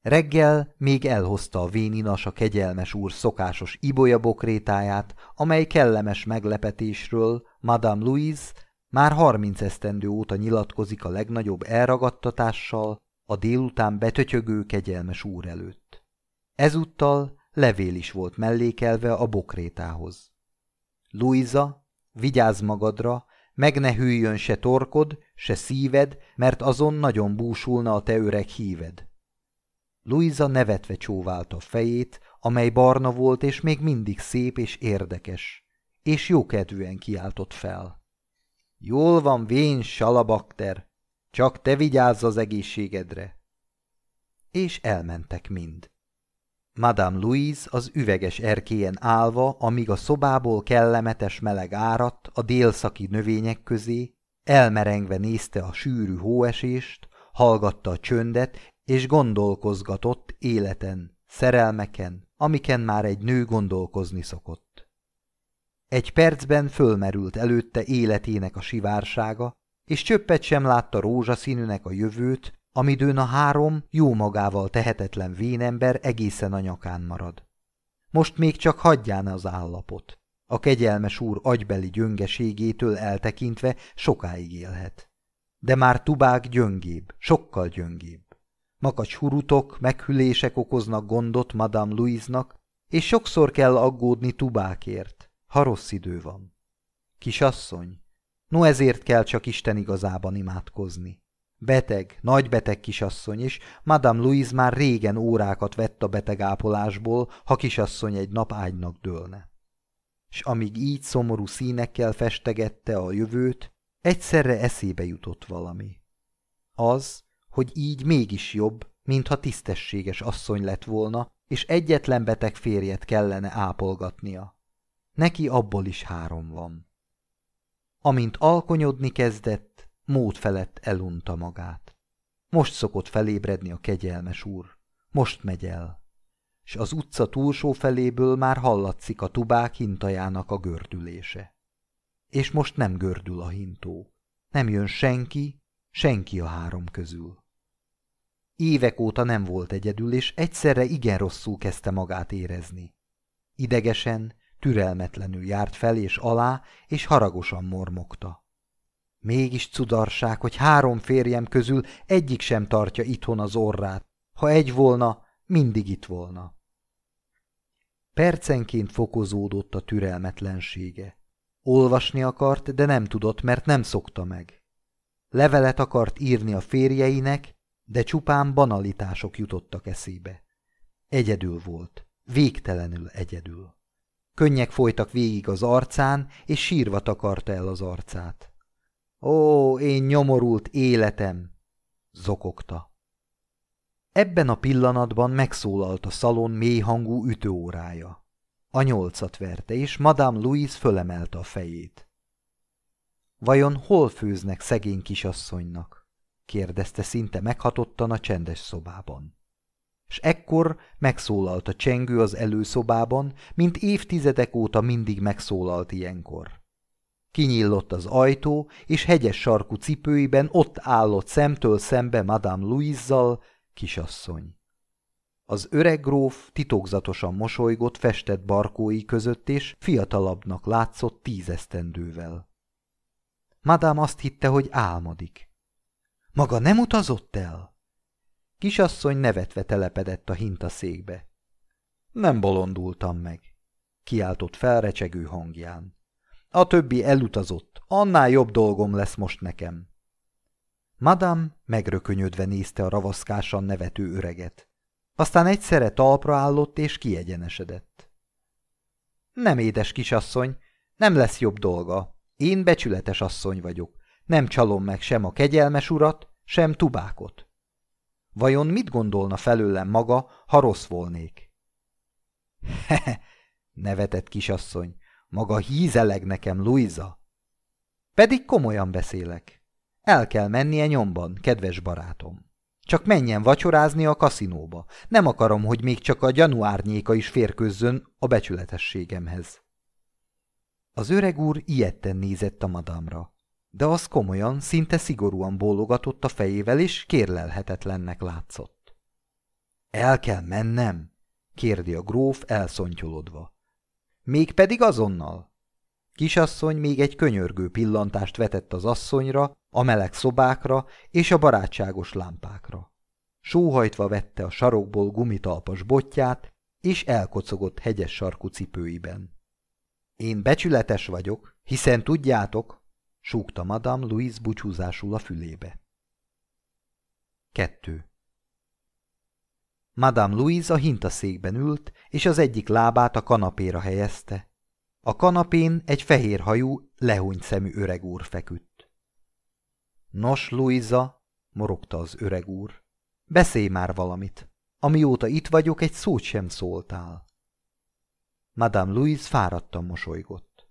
Reggel még elhozta a véninas a kegyelmes úr szokásos ibolya bokrétáját, amely kellemes meglepetésről Madame Louise már harminc esztendő óta nyilatkozik a legnagyobb elragadtatással a délután betötyögő kegyelmes úr előtt. Ezúttal levél is volt mellékelve a bokrétához. Luisa, vigyázz magadra, meg ne hűljön se torkod, se szíved, mert azon nagyon búsulna a te öreg híved. Luisa nevetve csóválta a fejét, amely barna volt és még mindig szép és érdekes, és jókedvűen kiáltott fel. Jól van, vén, salabakter, csak te vigyázz az egészségedre. És elmentek mind. Madame Louise az üveges erkélyen állva, amíg a szobából kellemetes meleg áradt a délszaki növények közé, elmerengve nézte a sűrű hóesést, hallgatta a csöndet, és gondolkozgatott életen, szerelmeken, amiken már egy nő gondolkozni szokott. Egy percben fölmerült előtte életének a sivársága, és csöppet sem látta rózsaszínűnek a jövőt, amidőn a három jó magával tehetetlen vénember egészen a nyakán marad. Most még csak hagyján az állapot. A kegyelmes úr agybeli gyöngeségétől eltekintve sokáig élhet. De már tubák gyöngébb, sokkal gyöngébb. Makacs hurutok, meghülések okoznak gondot Madame Louise-nak, és sokszor kell aggódni tubákért, ha rossz idő van. Kisasszony, no ezért kell csak Isten igazában imádkozni. Beteg, nagy beteg kisasszony is, Madame Louise már régen órákat vett a betegápolásból, ha kisasszony egy nap ágynak dőlne. S amíg így szomorú színekkel festegette a jövőt, egyszerre eszébe jutott valami. Az, hogy így mégis jobb, mintha tisztességes asszony lett volna, és egyetlen beteg férjet kellene ápolgatnia. Neki abból is három van. Amint alkonyodni kezdett, mód felett elunta magát. Most szokott felébredni a kegyelmes úr. Most megy el. S az utca túlsó feléből már hallatszik a tubák hintajának a gördülése. És most nem gördül a hintó. Nem jön senki, senki a három közül. Évek óta nem volt egyedül, és egyszerre igen rosszul kezdte magát érezni. Idegesen, türelmetlenül járt fel és alá, és haragosan mormogta. Mégis cudarság, hogy három férjem közül egyik sem tartja itthon az orrát. Ha egy volna, mindig itt volna. Percenként fokozódott a türelmetlensége. Olvasni akart, de nem tudott, mert nem szokta meg. Levelet akart írni a férjeinek, de csupán banalitások jutottak eszébe. Egyedül volt, végtelenül egyedül. Könnyek folytak végig az arcán, és sírva takarta el az arcát. Ó, én nyomorult életem! zokogta. Ebben a pillanatban megszólalt a szalon mélyhangú ütőórája. A nyolcat verte, és Madame Louise fölemelte a fejét. Vajon hol főznek szegény kisasszonynak? kérdezte szinte meghatottan a csendes szobában. És ekkor megszólalt a csengő az előszobában, mint évtizedek óta mindig megszólalt ilyenkor. Kinyillott az ajtó, és hegyes sarkú cipőiben ott állott szemtől szembe Madame Louise-zal, kisasszony. Az öreg gróf titokzatosan mosolygott festett barkói között, és fiatalabbnak látszott tízesztendővel. Madame azt hitte, hogy álmodik. Maga nem utazott el? Kisasszony nevetve telepedett a hintaszékbe. Nem bolondultam meg, kiáltott felrecsegő hangján. A többi elutazott, annál jobb dolgom lesz most nekem. Madame megrökönyödve nézte a ravaszkásan nevető öreget. Aztán egyszerre talpra állott és kiegyenesedett. Nem édes kisasszony, nem lesz jobb dolga. Én becsületes asszony vagyok. Nem csalom meg sem a kegyelmes urat, sem tubákot. Vajon mit gondolna felőlem maga, ha rossz volnék? Hehe, [laughs] nevetett kisasszony, maga hízeleg nekem, Luisa. Pedig komolyan beszélek. El kell mennie nyomban, kedves barátom. Csak menjen vacsorázni a kaszinóba. Nem akarom, hogy még csak a gyanúárnyéka is férkőzzön a becsületességemhez. Az öreg úr ilyetten nézett a madamra, de az komolyan, szinte szigorúan bólogatott a fejével, és kérlelhetetlennek látszott. El kell mennem? kérdi a gróf elszontyolodva. Mégpedig azonnal. Kisasszony még egy könyörgő pillantást vetett az asszonyra, a meleg szobákra és a barátságos lámpákra. Sóhajtva vette a sarokból gumitalpas botját, és elkocogott hegyes sarkú cipőiben. Én becsületes vagyok, hiszen tudjátok, súgta Madame Louise búcsúzásul a fülébe. Kettő. Madame Louise a hintaszékben ült, és az egyik lábát a kanapéra helyezte. A kanapén egy fehér hajú, lehúnyt szemű öreg úr feküdt. Nos, Louisa, morogta az öreg úr, beszélj már valamit. Amióta itt vagyok, egy szót sem szóltál. Madame Louise fáradtan mosolygott.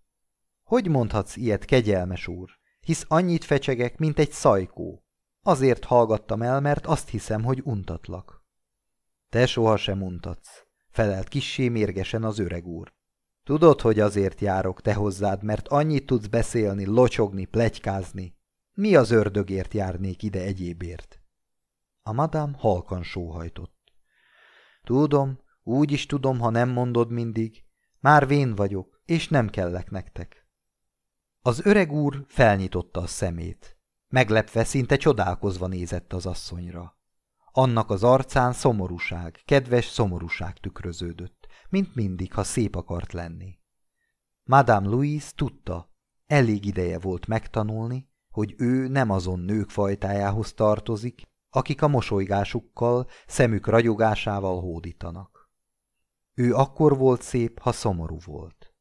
Hogy mondhatsz ilyet, kegyelmes úr, hisz annyit fecsegek, mint egy szajkó. Azért hallgattam el, mert azt hiszem, hogy untatlak. Te sohasem untatsz, felelt kissé mérgesen az öreg úr. Tudod, hogy azért járok te hozzád, mert annyit tudsz beszélni, locsogni, plegykázni. Mi az ördögért járnék ide egyébért? A madám halkan sóhajtott. Tudom, úgy is tudom, ha nem mondod mindig. Már vén vagyok, és nem kellek nektek. Az öreg úr felnyitotta a szemét. Meglepve, szinte csodálkozva nézett az asszonyra. Annak az arcán szomorúság, kedves szomorúság tükröződött, mint mindig, ha szép akart lenni. Madame Louise tudta, elég ideje volt megtanulni, hogy ő nem azon nők fajtájához tartozik, akik a mosolygásukkal, szemük ragyogásával hódítanak. Ő akkor volt szép, ha szomorú volt.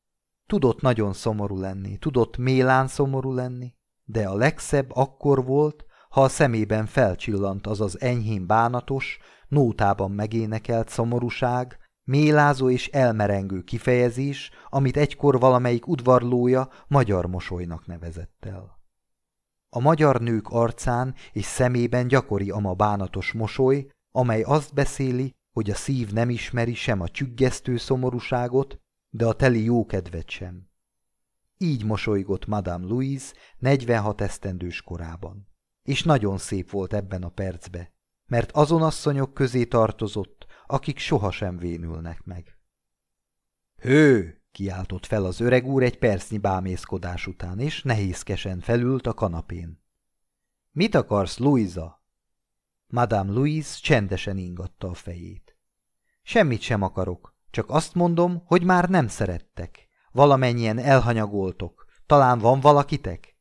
Tudott nagyon szomorú lenni, tudott mélán szomorú lenni, de a legszebb akkor volt, ha a szemében felcsillant az az enyhén bánatos, nótában megénekelt szomorúság, mélázó és elmerengő kifejezés, amit egykor valamelyik udvarlója magyar mosolynak nevezett el. A magyar nők arcán és szemében gyakori ama bánatos mosoly, amely azt beszéli, hogy a szív nem ismeri sem a csüggesztő szomorúságot, de a teli jókedvet sem. Így mosolygott Madame Louise 46 esztendős korában és nagyon szép volt ebben a percbe. mert azon asszonyok közé tartozott, akik sohasem vénülnek meg. Hő! kiáltott fel az öreg úr egy percnyi bámészkodás után, és nehézkesen felült a kanapén. Mit akarsz, Louisa? Madame Louise csendesen ingatta a fejét. Semmit sem akarok, csak azt mondom, hogy már nem szerettek. Valamennyien elhanyagoltok. Talán van valakitek?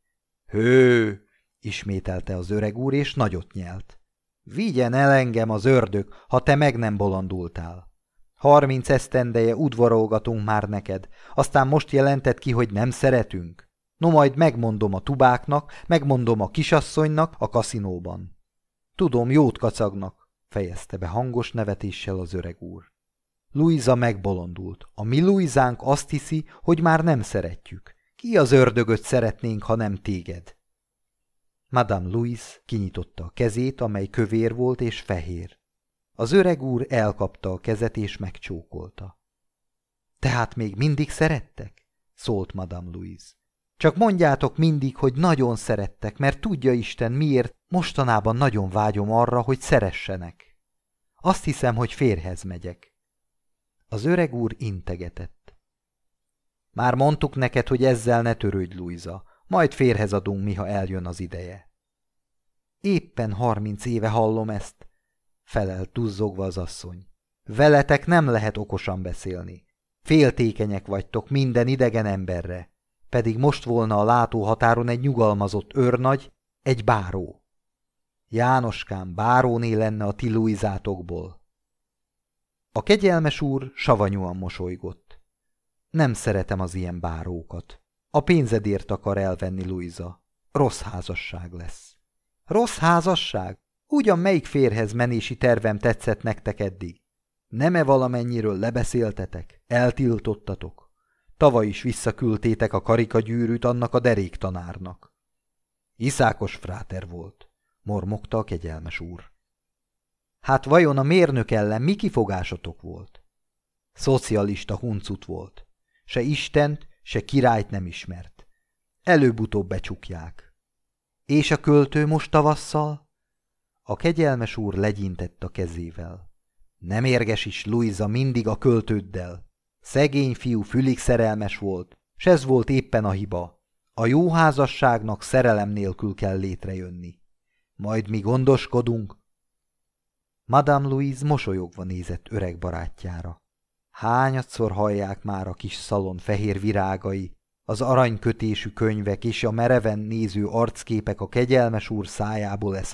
Hő! Ismételte az öreg úr, és nagyot nyelt. Vigyen el engem az ördög, ha te meg nem bolondultál. Harminc esztendeje udvarolgatunk már neked, aztán most jelentett ki, hogy nem szeretünk. No majd megmondom a tubáknak, megmondom a kisasszonynak a kaszinóban. Tudom, jót kacagnak, fejezte be hangos nevetéssel az öreg úr. Luisa megbolondult. A mi Luisánk azt hiszi, hogy már nem szeretjük. Ki az ördögöt szeretnénk, ha nem téged? Madame Louise kinyitotta a kezét, amely kövér volt és fehér. Az öreg úr elkapta a kezet és megcsókolta. Tehát még mindig szerettek? szólt Madame Louise. Csak mondjátok mindig, hogy nagyon szerettek, mert tudja Isten, miért mostanában nagyon vágyom arra, hogy szeressenek. Azt hiszem, hogy férhez megyek. Az öreg úr integetett. Már mondtuk neked, hogy ezzel ne törődj, Luisa, majd férhez adunk, miha eljön az ideje. Éppen harminc éve hallom ezt, felelt duzzogva az asszony. Veletek nem lehet okosan beszélni. Féltékenyek vagytok minden idegen emberre, pedig most volna a látóhatáron egy nyugalmazott őrnagy, egy báró. Jánoskám báróné lenne a ti Luizátokból. A kegyelmes úr savanyúan mosolygott. Nem szeretem az ilyen bárókat. A pénzedért akar elvenni Luisa. Rossz házasság lesz. Rossz házasság? Ugyan melyik férhez menési tervem tetszett nektek eddig? Nem-e valamennyiről lebeszéltetek? Eltiltottatok? Tavaly is visszaküldtétek a karikagyűrűt annak a derék tanárnak. Iszákos fráter volt, mormogta a kegyelmes úr. Hát vajon a mérnök ellen mi kifogásotok volt? Szocialista huncut volt. Se Istent, se királyt nem ismert. Előbb-utóbb becsukják. És a költő most tavasszal? A kegyelmes úr legyintett a kezével. Nem érges is Luisa mindig a költőddel. Szegény fiú fülig szerelmes volt, s ez volt éppen a hiba. A jó házasságnak szerelem nélkül kell létrejönni. Majd mi gondoskodunk, Madame Louise mosolyogva nézett öreg barátjára. Hányadszor hallják már a kis szalon fehér virágai, az aranykötésű könyvek és a mereven néző arcképek a kegyelmes úr szájából e.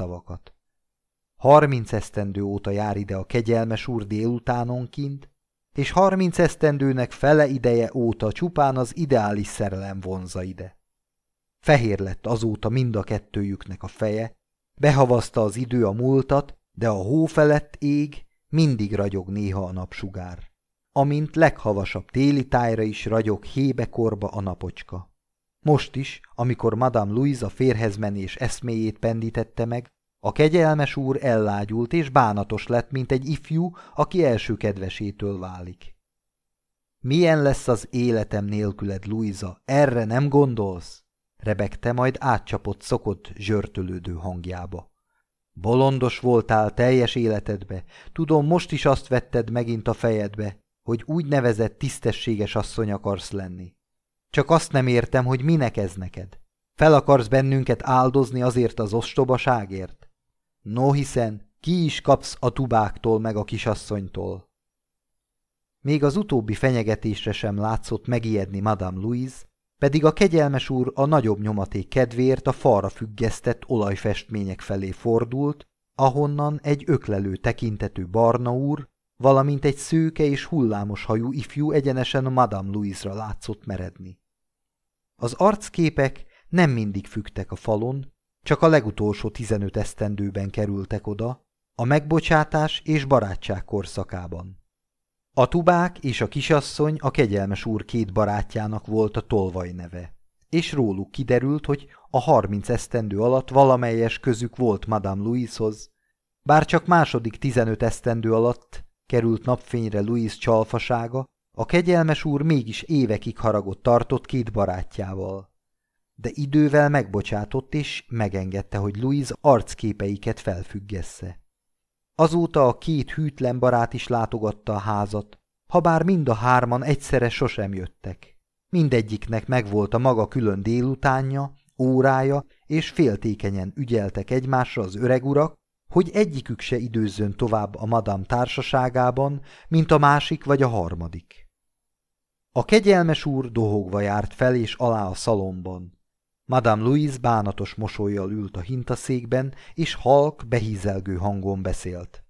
Harminc esztendő óta jár ide a kegyelmes úr délutánonként, és harminc esztendőnek fele ideje óta csupán az ideális szerelem vonza ide. Fehér lett azóta mind a kettőjüknek a feje, behavazta az idő a múltat, de a hó felett ég mindig ragyog néha a napsugár. Amint leghavasabb téli tájra is ragyog hébekorba a napocska. Most is, amikor Madame Louise a férhez menés eszméjét pendítette meg, a kegyelmes úr ellágyult és bánatos lett, mint egy ifjú, aki első kedvesétől válik. Milyen lesz az életem nélküled, Luisa, erre nem gondolsz? rebegte, majd átcsapott szokott zsörtölődő hangjába. Bolondos voltál teljes életedbe, tudom, most is azt vetted megint a fejedbe, hogy úgy nevezett tisztességes asszony akarsz lenni. Csak azt nem értem, hogy minek ez neked. Fel akarsz bennünket áldozni azért az ostobaságért? No hiszen, ki is kapsz a tubáktól meg a kisasszonytól. Még az utóbbi fenyegetésre sem látszott megijedni Madame Louise, pedig a kegyelmes úr a nagyobb nyomaték kedvéért a falra függesztett olajfestmények felé fordult, ahonnan egy öklelő tekintetű barna úr, valamint egy szőke és hullámos hajú ifjú egyenesen Madame Louise-ra látszott meredni. Az arcképek nem mindig fügtek a falon, csak a legutolsó tizenöt esztendőben kerültek oda, a megbocsátás és barátság korszakában. A tubák és a kisasszony a kegyelmes úr két barátjának volt a tolvaj neve, és róluk kiderült, hogy a harminc esztendő alatt valamelyes közük volt Madame Louishoz, bár csak második tizenöt esztendő alatt került napfényre Louis csalfasága, a kegyelmes úr mégis évekig haragot tartott két barátjával. De idővel megbocsátott és megengedte, hogy Louis arcképeiket felfüggesse. Azóta a két hűtlen barát is látogatta a házat, habár mind a hárman egyszerre sosem jöttek. Mindegyiknek megvolt a maga külön délutánja, órája, és féltékenyen ügyeltek egymásra az öreg urak, hogy egyikük se időzzön tovább a madam társaságában, mint a másik vagy a harmadik. A kegyelmes úr dohogva járt fel és alá a szalomban. Madame Louise bánatos mosolyjal ült a hintaszékben, és halk, behízelgő hangon beszélt.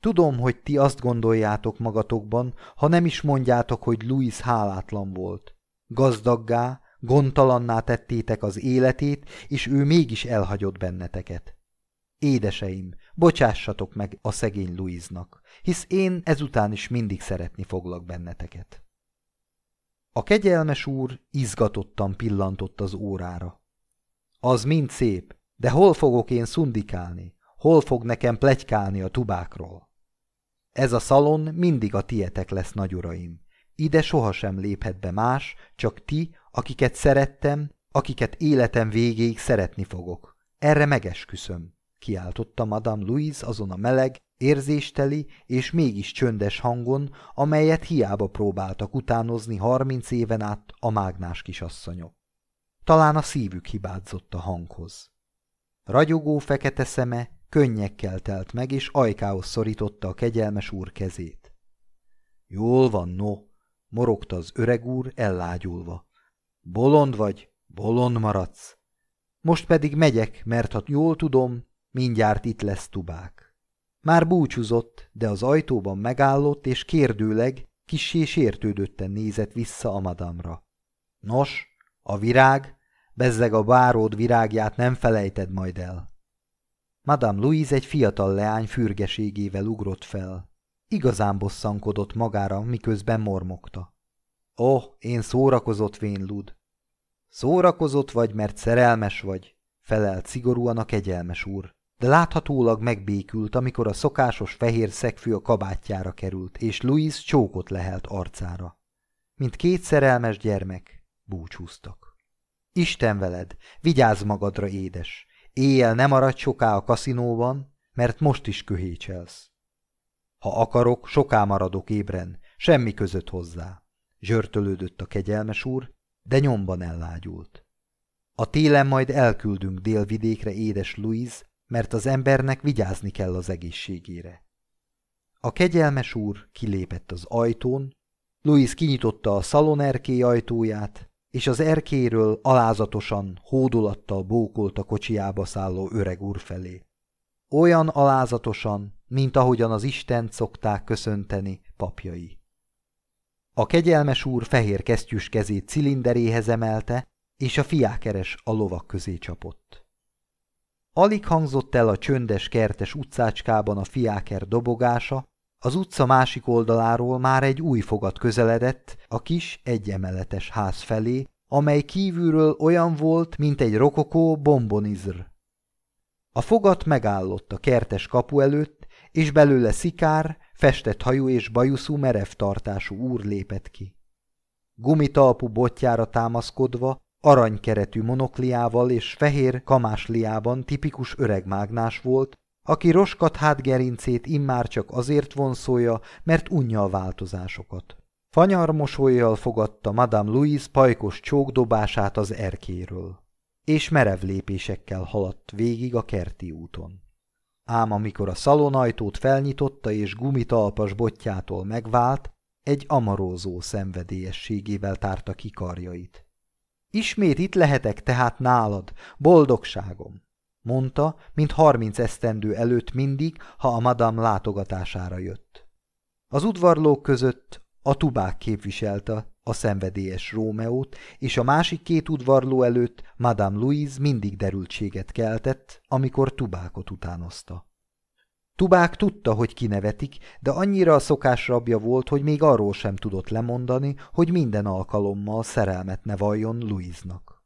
Tudom, hogy ti azt gondoljátok magatokban, ha nem is mondjátok, hogy Louis hálátlan volt. Gazdaggá, gondtalanná tettétek az életét, és ő mégis elhagyott benneteket. Édeseim, bocsássatok meg a szegény Louisnak, hisz én ezután is mindig szeretni foglak benneteket. A kegyelmes úr izgatottan pillantott az órára. Az mind szép, de hol fogok én szundikálni? Hol fog nekem plegykálni a tubákról? Ez a szalon mindig a tietek lesz, nagyuraim. Ide sohasem léphet be más, csak ti, akiket szerettem, akiket életem végéig szeretni fogok. Erre megesküszöm kiáltotta Madame Louise azon a meleg, érzésteli és mégis csöndes hangon, amelyet hiába próbáltak utánozni harminc éven át a mágnás kisasszonyok. Talán a szívük hibázott a hanghoz. Ragyogó fekete szeme könnyekkel telt meg, és ajkához szorította a kegyelmes úr kezét. Jól van, no, morogta az öreg úr ellágyulva. Bolond vagy, bolond maradsz. Most pedig megyek, mert ha jól tudom, Mindjárt itt lesz tubák. Már búcsúzott, de az ajtóban megállott, és kérdőleg, kissé sértődötten nézett vissza a madamra. Nos, a virág, bezzeg a báród virágját nem felejted majd el. Madame Louise egy fiatal leány fürgeségével ugrott fel. Igazán bosszankodott magára, miközben mormogta. Oh, én szórakozott vénlud. Szórakozott vagy, mert szerelmes vagy, felelt szigorúan a kegyelmes úr de láthatólag megbékült, amikor a szokásos fehér szegfű a kabátjára került, és Louis csókot lehelt arcára. Mint két szerelmes gyermek, búcsúztak. Isten veled, vigyázz magadra, édes! Éjjel nem maradj soká a kaszinóban, mert most is köhécselsz. Ha akarok, soká maradok ébren, semmi között hozzá. Zsörtölődött a kegyelmes úr, de nyomban ellágyult. A télen majd elküldünk délvidékre, édes Louise, mert az embernek vigyázni kell az egészségére. A kegyelmes úr kilépett az ajtón, Louis kinyitotta a szalon erkély ajtóját, és az erkéről alázatosan, hódolattal bókolt a kocsiába szálló öreg úr felé. Olyan alázatosan, mint ahogyan az Istent szokták köszönteni papjai. A kegyelmes úr fehér kesztyűs kezét cilinderéhez emelte, és a fiákeres a lovak közé csapott. Alig hangzott el a csöndes kertes utcácskában a fiáker dobogása, az utca másik oldaláról már egy új fogat közeledett a kis egyemeletes ház felé, amely kívülről olyan volt, mint egy rokokó bombonizr. A fogat megállott a kertes kapu előtt, és belőle szikár, festett hajú és bajuszú merev tartású úr lépett ki. Gumitalpú botjára támaszkodva aranykeretű monokliával és fehér kamásliában tipikus öreg mágnás volt, aki roskat hátgerincét immár csak azért vonszolja, mert unja a változásokat. Fanyar mosolyjal fogadta Madame Louise pajkos csókdobását az erkéről, és merev lépésekkel haladt végig a kerti úton. Ám amikor a szalonajtót felnyitotta és gumitalpas botjától megvált, egy amarózó szenvedélyességével tárta ki karjait. Ismét itt lehetek tehát nálad, boldogságom, mondta, mint harminc esztendő előtt mindig, ha a madam látogatására jött. Az udvarlók között a tubák képviselte a szenvedélyes Rómeót, és a másik két udvarló előtt Madame Louise mindig derültséget keltett, amikor tubákot utánozta. Tubák tudta, hogy kinevetik, de annyira a szokás rabja volt, hogy még arról sem tudott lemondani, hogy minden alkalommal szerelmet ne valljon Louise-nak.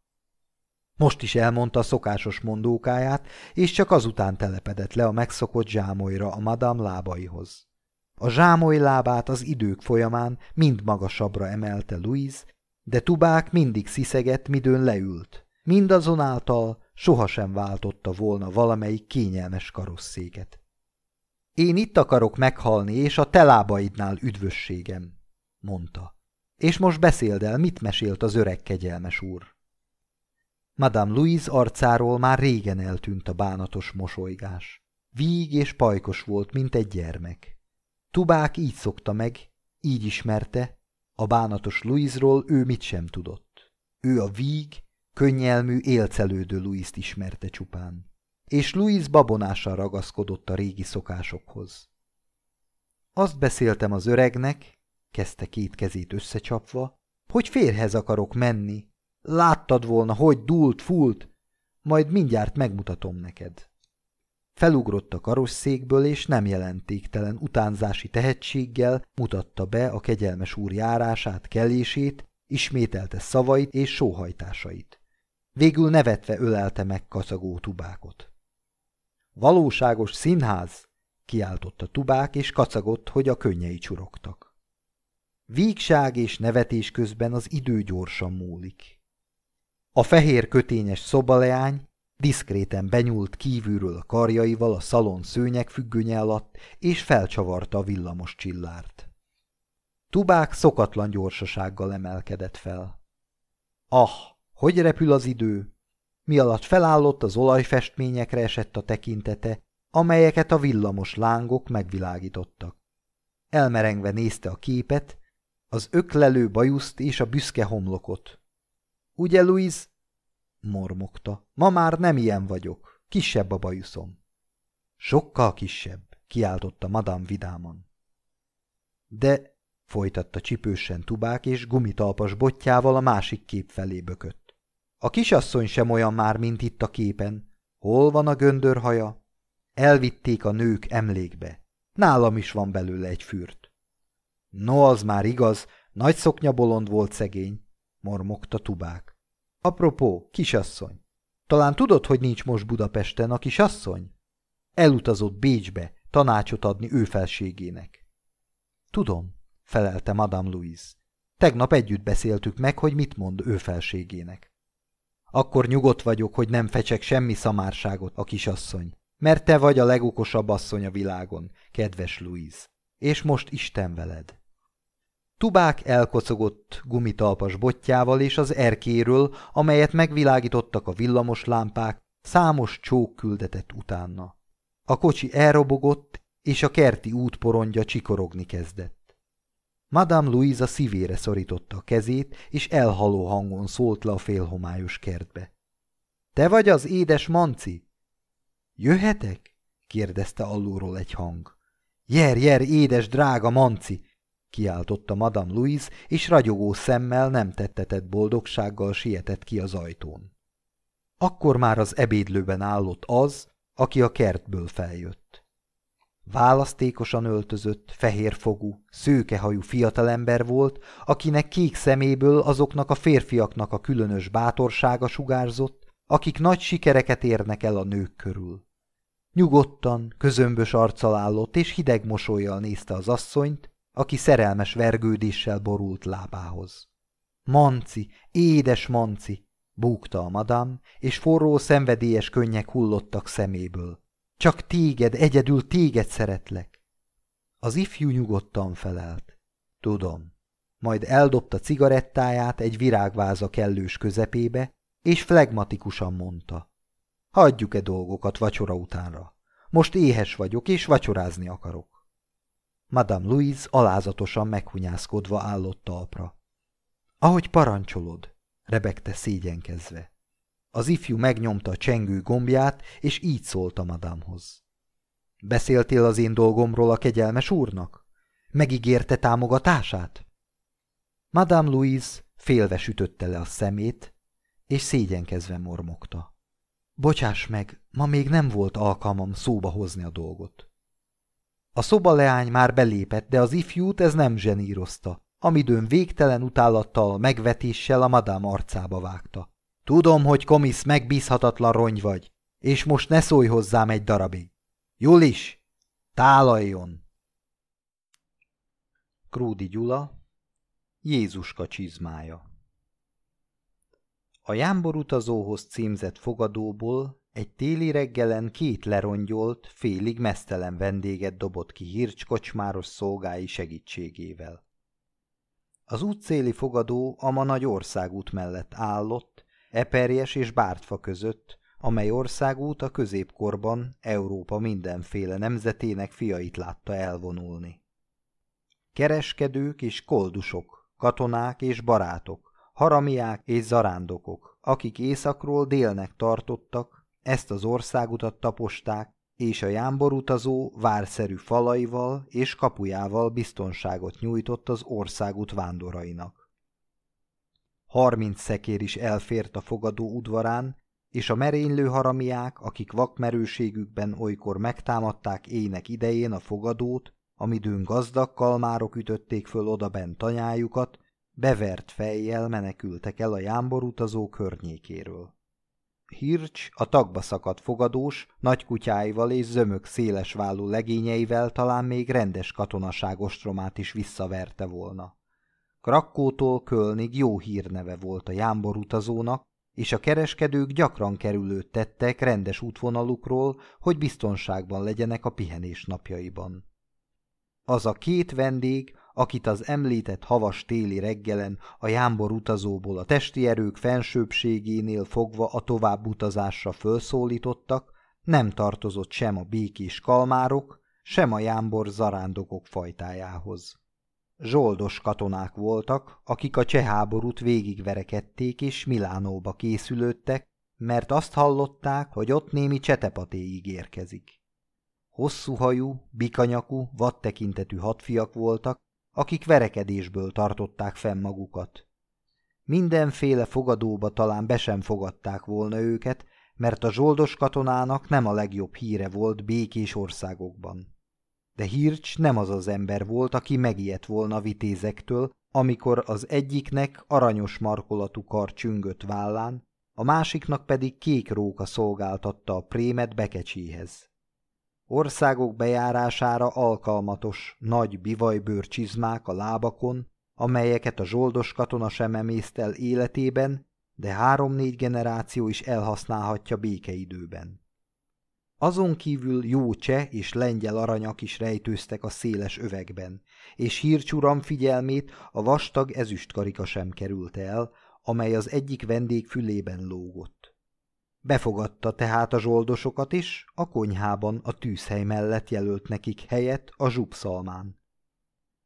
Most is elmondta a szokásos mondókáját, és csak azután telepedett le a megszokott zsámolyra a madam lábaihoz. A zsámoly lábát az idők folyamán mind magasabbra emelte Louise, de Tubák mindig sziszegett, midőn leült. Mindazonáltal sohasem váltotta volna valamelyik kényelmes karosszéket. Én itt akarok meghalni, és a te lábaidnál üdvösségem, mondta. És most beszéld el, mit mesélt az öreg kegyelmes úr. Madame Louise arcáról már régen eltűnt a bánatos mosolygás. Víg és pajkos volt, mint egy gyermek. Tubák így szokta meg, így ismerte, a bánatos Louise-ról ő mit sem tudott. Ő a víg, könnyelmű, élcelődő Louise-t ismerte csupán. És Louise babonással ragaszkodott a régi szokásokhoz. Azt beszéltem az öregnek, kezdte két kezét összecsapva, hogy férhez akarok menni. Láttad volna, hogy dúlt, fult, majd mindjárt megmutatom neked. Felugrott a karosszékből, és nem jelentéktelen utánzási tehetséggel mutatta be a kegyelmes úr járását, kelését, ismételte szavait és sóhajtásait. Végül nevetve ölelte meg kacagó tubákot. Valóságos színház! kiáltotta tubák, és kacagott, hogy a könnyei csurogtak. Vígság és nevetés közben az idő gyorsan múlik. A fehér kötényes szobaleány diszkréten benyúlt kívülről a karjaival a szalon szőnyek függönye alatt, és felcsavarta a villamos csillárt. Tubák szokatlan gyorsasággal emelkedett fel. Ah, hogy repül az idő! Mi alatt felállott az olajfestményekre esett a tekintete, amelyeket a villamos lángok megvilágítottak. Elmerengve nézte a képet, az öklelő bajuszt és a büszke homlokot. Ugye, Louise? mormogta. Ma már nem ilyen vagyok. Kisebb a bajuszom. Sokkal kisebb, kiáltotta Madame vidáman. De, folytatta csipősen tubák, és gumitalpas botjával a másik kép felé bökött. A kisasszony sem olyan már, mint itt a képen. Hol van a göndörhaja? Elvitték a nők emlékbe. Nálam is van belőle egy fürt. No, az már igaz, nagy szoknya bolond volt szegény, mormogta tubák. Apropó, kisasszony, talán tudod, hogy nincs most Budapesten a kisasszony? Elutazott Bécsbe tanácsot adni ő felségének. Tudom, felelte Madame Louise. Tegnap együtt beszéltük meg, hogy mit mond ő felségének. Akkor nyugodt vagyok, hogy nem fecsek semmi szamárságot a kisasszony, mert te vagy a legokosabb asszony a világon, kedves Louise, és most Isten veled. Tubák elkocogott gumitalpas botjával és az erkéről, amelyet megvilágítottak a villamos lámpák, számos csók küldetett utána. A kocsi elrobogott, és a kerti útporondja csikorogni kezdett. Madame Louisa szívére szorította a kezét, és elhaló hangon szólt le a félhomályos kertbe. – Te vagy az édes Manci? – Jöhetek? – kérdezte alulról egy hang. – Jer, jer, édes, drága Manci! kiáltotta Madame Louise, és ragyogó szemmel nem tettetett boldogsággal sietett ki az ajtón. Akkor már az ebédlőben állott az, aki a kertből feljött. Választékosan öltözött, fehérfogú, szőkehajú fiatalember volt, akinek kék szeméből azoknak a férfiaknak a különös bátorsága sugárzott, akik nagy sikereket érnek el a nők körül. Nyugodtan, közömbös arccal állott, és hideg mosolyjal nézte az asszonyt, aki szerelmes vergődéssel borult lábához. Manci, édes Manci, búgta a madám, és forró szenvedélyes könnyek hullottak szeméből. Csak téged, egyedül téged szeretlek. Az ifjú nyugodtan felelt. Tudom. Majd eldobta cigarettáját egy virágváza kellős közepébe, és flegmatikusan mondta. Hagyjuk-e dolgokat vacsora utánra. Most éhes vagyok, és vacsorázni akarok. Madame Louise alázatosan meghunyászkodva állott talpra. Ahogy parancsolod, rebegte szégyenkezve. Az ifjú megnyomta a csengő gombját, és így szólt a madámhoz. Beszéltél az én dolgomról a kegyelmes úrnak? Megígérte támogatását? Madame Louise félve sütötte le a szemét, és szégyenkezve mormogta. Bocsáss meg, ma még nem volt alkalmam szóba hozni a dolgot. A szobaleány már belépett, de az ifjút ez nem zsenírozta. Amidőn végtelen utálattal, megvetéssel a madám arcába vágta. Tudom, hogy komisz megbízhatatlan rony vagy, és most ne szólj hozzám egy darabig. Julis, tálaljon! Krúdi Gyula, Jézuska csizmája A jámbor utazóhoz címzett fogadóból Egy téli reggelen két lerongyolt, félig mesztelen vendéget dobott ki Hircs kocsmáros szolgái segítségével. Az útszéli fogadó a ma nagy országút mellett állott, Eperjes és Bártfa között, amely országút a középkorban Európa mindenféle nemzetének fiait látta elvonulni. Kereskedők és koldusok, katonák és barátok, haramiák és zarándokok, akik északról délnek tartottak, ezt az országutat taposták, és a jámbor utazó várszerű falaival és kapujával biztonságot nyújtott az országút vándorainak. Harminc szekér is elfért a fogadó udvarán, és a merénylő haramiák, akik vakmerőségükben olykor megtámadták ének idején a fogadót, amidőn gazdag kalmárok ütötték föl odabent tanyájukat, bevert fejjel menekültek el a jámbor utazó környékéről. Hircs a tagba szakadt fogadós, nagy kutyáival és zömök széles vállú legényeivel talán még rendes katonaság ostromát is visszaverte volna. Krakkótól Kölnig jó hírneve volt a jámbor utazónak, és a kereskedők gyakran kerülőt tettek rendes útvonalukról, hogy biztonságban legyenek a pihenés napjaiban. Az a két vendég, akit az említett havas téli reggelen a jámbor utazóból a testi erők fensőbségénél fogva a tovább utazásra felszólítottak, nem tartozott sem a békés kalmárok, sem a jámbor zarándokok fajtájához. Zsoldos katonák voltak, akik a cseh háborút végigverekedték és Milánóba készülődtek, mert azt hallották, hogy ott némi csetepaté ígérkezik. Hosszú hajú, bikanyakú, vadtekintetű hadfiak voltak, akik verekedésből tartották fenn magukat. Mindenféle fogadóba talán be sem fogadták volna őket, mert a zsoldos katonának nem a legjobb híre volt békés országokban. De Hircs nem az az ember volt, aki megijedt volna vitézektől, amikor az egyiknek aranyos markolatú kar csüngött vállán, a másiknak pedig kék róka szolgáltatta a prémet bekecséhez. Országok bejárására alkalmatos, nagy bivajbőr csizmák a lábakon, amelyeket a zsoldos katona sem emészt el életében, de három-négy generáció is elhasználhatja békeidőben. Azon kívül jó cseh és lengyel aranyak is rejtőztek a széles övegben, és hírcsuram figyelmét a vastag ezüstkarika sem került el, amely az egyik vendég fülében lógott. Befogadta tehát a zsoldosokat is, a konyhában a tűzhely mellett jelölt nekik helyet a zsupszalmán.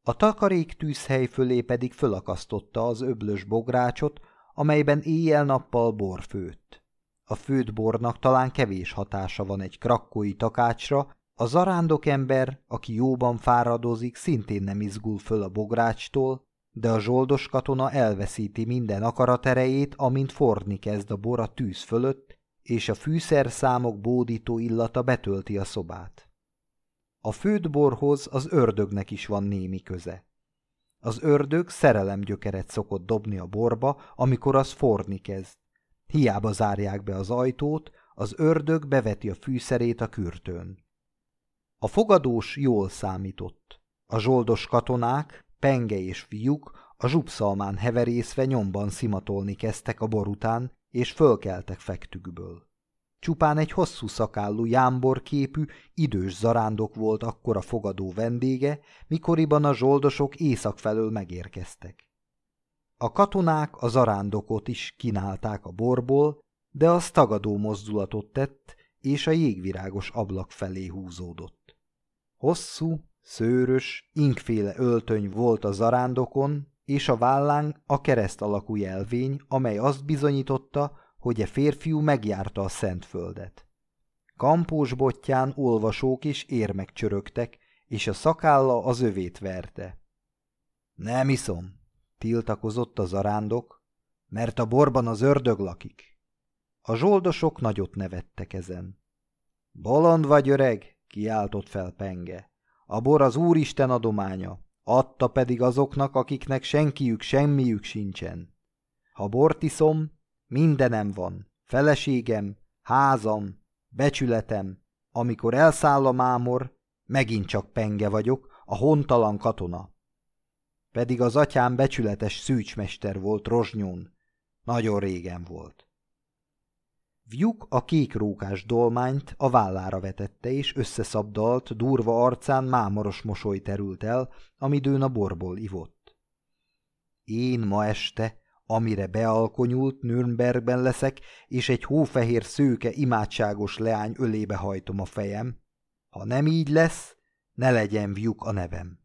A takarék tűzhely fölé pedig fölakasztotta az öblös bográcsot, amelyben éjjel-nappal bor főtt. A főtt bornak talán kevés hatása van egy krakkói takácsra, a zarándok ember, aki jóban fáradozik, szintén nem izgul föl a bográcstól, de a zsoldos katona elveszíti minden akaraterejét, amint forni kezd a bor a tűz fölött, és a fűszerszámok bódító illata betölti a szobát. A főtt borhoz az ördögnek is van némi köze. Az ördög szerelemgyökeret szokott dobni a borba, amikor az forni kezd. Hiába zárják be az ajtót, az ördög beveti a fűszerét a kürtőn. A fogadós jól számított. A zsoldos katonák, penge és fiúk a zsupszalmán heverészve nyomban szimatolni kezdtek a bor után, és fölkeltek fektükből. Csupán egy hosszú szakállú jámbor képű, idős zarándok volt akkor a fogadó vendége, mikoriban a zsoldosok észak felől megérkeztek. A katonák a zarándokot is kínálták a borból, de az tagadó mozdulatot tett, és a jégvirágos ablak felé húzódott. Hosszú, szőrös, inkféle öltöny volt a zarándokon, és a vállán a kereszt alakú jelvény, amely azt bizonyította, hogy a férfiú megjárta a Szentföldet. Kampós botján olvasók és érmek csörögtek, és a szakálla az övét verte. Nem iszom, tiltakozott az arándok, mert a borban az ördög lakik. A zsoldosok nagyot nevettek ezen. Bolond vagy öreg, kiáltott fel Penge. A bor az Úristen adománya, adta pedig azoknak, akiknek senkiük semmiük sincsen. Ha bort iszom, mindenem van, feleségem, házam, becsületem, amikor elszáll a mámor, megint csak penge vagyok, a hontalan katona. Pedig az atyám becsületes szűcsmester volt Rozsnyón, nagyon régen volt. Vjuk a kékrókás dolmányt a vállára vetette, és összeszabdalt, durva arcán mámoros mosoly terült el, amidőn a borból ivott. Én ma este, amire bealkonyult, Nürnbergben leszek, és egy hófehér szőke imádságos leány ölébe hajtom a fejem. Ha nem így lesz, ne legyen Vjuk a nevem.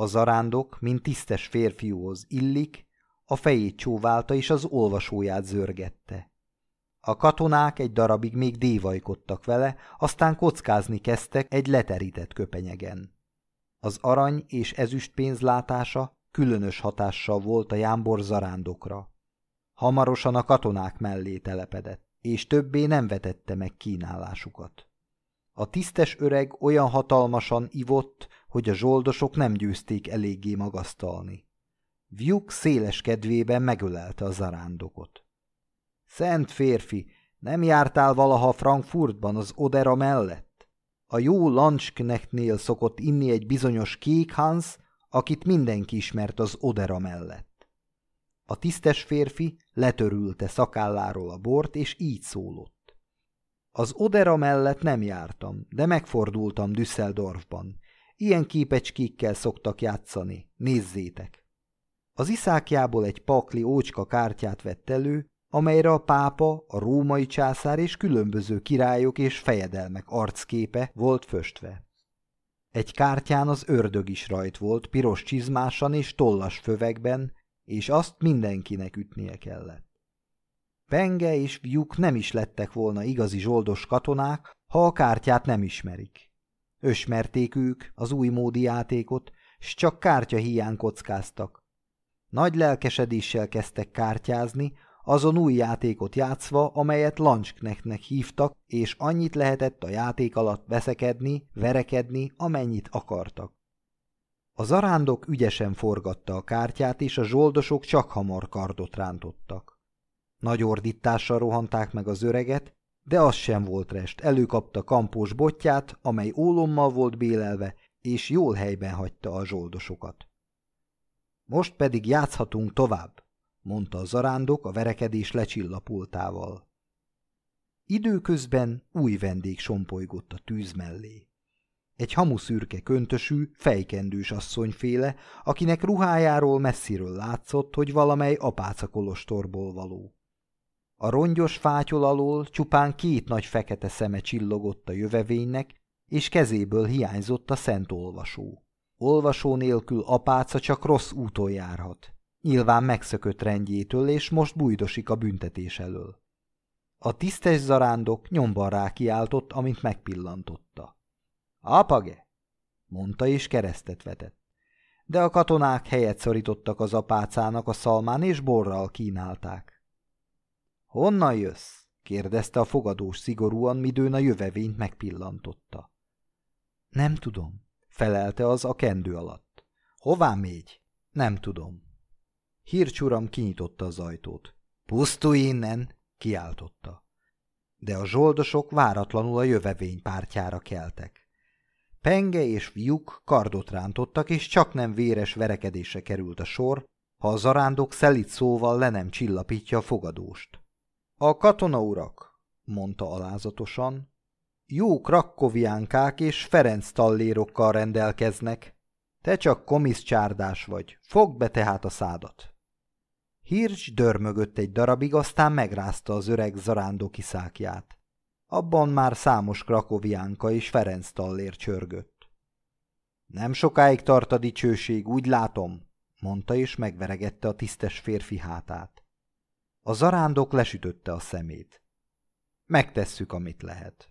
A zarándok, mint tisztes férfiúhoz illik, a fejét csóválta és az olvasóját zörgette. A katonák egy darabig még dévajkodtak vele, aztán kockázni kezdtek egy leterített köpenyegen. Az arany és ezüst pénzlátása különös hatással volt a jámbor zarándokra. Hamarosan a katonák mellé telepedett, és többé nem vetette meg kínálásukat. A tisztes öreg olyan hatalmasan ivott, hogy a zsoldosok nem győzték eléggé magasztalni. Vjuk széles kedvében megölelte a zarándokot. Szent férfi, nem jártál valaha Frankfurtban az Odera mellett? A jó Lansknechtnél szokott inni egy bizonyos kék Hans, akit mindenki ismert az Odera mellett. A tisztes férfi letörülte szakálláról a bort, és így szólott. Az Odera mellett nem jártam, de megfordultam Düsseldorfban. Ilyen képecskékkel szoktak játszani, nézzétek! Az iszákjából egy pakli ócska kártyát vett elő, amelyre a pápa, a római császár és különböző királyok és fejedelmek arcképe volt föstve. Egy kártyán az ördög is rajt volt, piros csizmásan és tollas fövegben, és azt mindenkinek ütnie kellett. Penge és Vjuk nem is lettek volna igazi zsoldos katonák, ha a kártyát nem ismerik. Ösmerték ők az új módi játékot, s csak kártya hiány kockáztak. Nagy lelkesedéssel kezdtek kártyázni, azon új játékot játszva, amelyet Lansknechtnek hívtak, és annyit lehetett a játék alatt veszekedni, verekedni, amennyit akartak. A zarándok ügyesen forgatta a kártyát, és a zsoldosok csak hamar kardot rántottak. Nagy ordítással rohanták meg az öreget, de az sem volt rest, előkapta kampós botját, amely ólommal volt bélelve, és jól helyben hagyta a zsoldosokat. Most pedig játszhatunk tovább, mondta a zarándok a verekedés lecsillapultával. Időközben új vendég sompolygott a tűz mellé. Egy hamuszürke köntösű, fejkendős asszonyféle, akinek ruhájáról messziről látszott, hogy valamely apácakolostorból való. A rongyos fátyol alól csupán két nagy fekete szeme csillogott a jövevénynek, és kezéből hiányzott a szent olvasó. Olvasó nélkül apáca csak rossz úton járhat. Nyilván megszökött rendjétől, és most bújdosik a büntetés elől. A tisztes zarándok nyomban rákiáltott, amint megpillantotta. Apage! mondta, és keresztet vetett. De a katonák helyet szorítottak az apácának a szalmán, és borral kínálták. Honnan jössz? kérdezte a fogadós szigorúan, midőn a jövevényt megpillantotta. Nem tudom, felelte az a kendő alatt. Hová mégy? Nem tudom. Hírcsuram kinyitotta az ajtót. Pusztulj innen! kiáltotta. De a zsoldosok váratlanul a jövevény pártjára keltek. Penge és Viuk kardot rántottak, és csak nem véres verekedésre került a sor, ha a zarándok szelit szóval le nem csillapítja a fogadóst. A katona urak, mondta alázatosan, jó krakkoviánkák és Ferenc tallérokkal rendelkeznek. Te csak komiszcsárdás vagy, fogd be tehát a szádat. Hirsch dörmögött egy darabig, aztán megrázta az öreg zarándoki szákját. Abban már számos krakoviánka és Ferenc tallér csörgött. Nem sokáig tart a dicsőség, úgy látom, mondta, és megveregette a tisztes férfi hátát. A zarándok lesütötte a szemét. Megtesszük, amit lehet.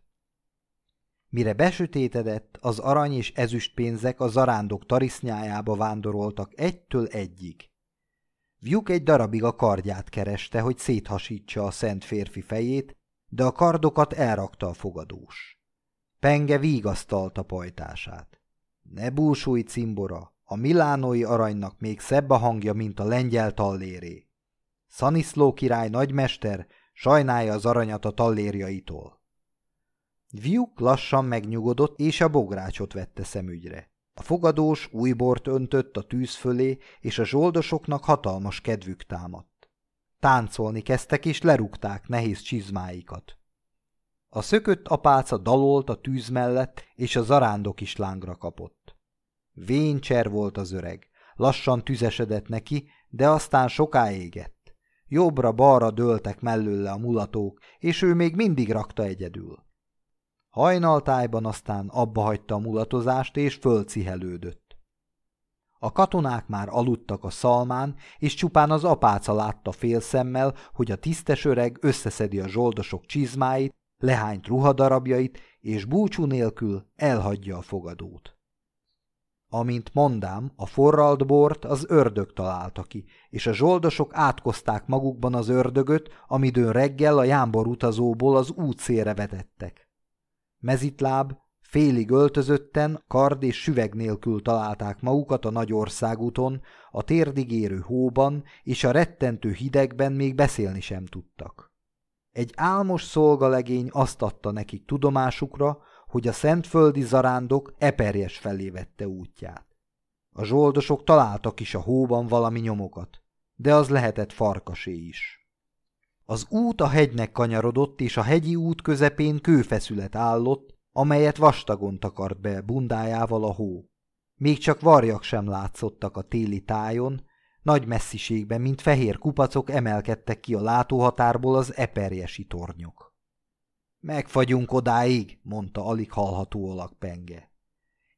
Mire besötétedett, az arany és ezüst pénzek a zarándok tarisznyájába vándoroltak egytől egyig. Vjuk egy darabig a kardját kereste, hogy széthasítsa a szent férfi fejét, de a kardokat elrakta a fogadós. Penge vígasztalta pajtását. Ne búsulj, cimbora, a milánói aranynak még szebb a hangja, mint a lengyel talléré. Szaniszló király nagymester sajnálja az aranyat a tallérjaitól. Viuk lassan megnyugodott, és a bográcsot vette szemügyre. A fogadós új bort öntött a tűz fölé, és a zsoldosoknak hatalmas kedvük támadt. Táncolni kezdtek, és lerúgták nehéz csizmáikat. A szökött apáca dalolt a tűz mellett, és a zarándok is lángra kapott. Véncser volt az öreg. Lassan tüzesedett neki, de aztán soká égett. Jobbra-balra dőltek mellőle a mulatók, és ő még mindig rakta egyedül. Hajnaltájban aztán abba hagyta a mulatozást, és fölcihelődött. A katonák már aludtak a szalmán, és csupán az apáca látta félszemmel, hogy a tisztes öreg összeszedi a zsoldosok csizmáit, lehányt ruhadarabjait, és búcsú nélkül elhagyja a fogadót. Amint mondám, a forralt bort az ördög találta ki, és a zsoldosok átkozták magukban az ördögöt, amidőn reggel a jámbor utazóból az útszélre vetettek. Mezitláb, félig öltözötten, kard és süveg nélkül találták magukat a nagy országúton, a térdig érő hóban, és a rettentő hidegben még beszélni sem tudtak. Egy álmos szolgalegény azt adta nekik tudomásukra, hogy a szentföldi zarándok eperjes felé vette útját. A zsoldosok találtak is a hóban valami nyomokat, de az lehetett farkasé is. Az út a hegynek kanyarodott, és a hegyi út közepén kőfeszület állott, amelyet vastagon takart be bundájával a hó. Még csak varjak sem látszottak a téli tájon, nagy messziségben, mint fehér kupacok emelkedtek ki a látóhatárból az eperjesi tornyok. Megfagyunk odáig, mondta alig hallható alakpenge.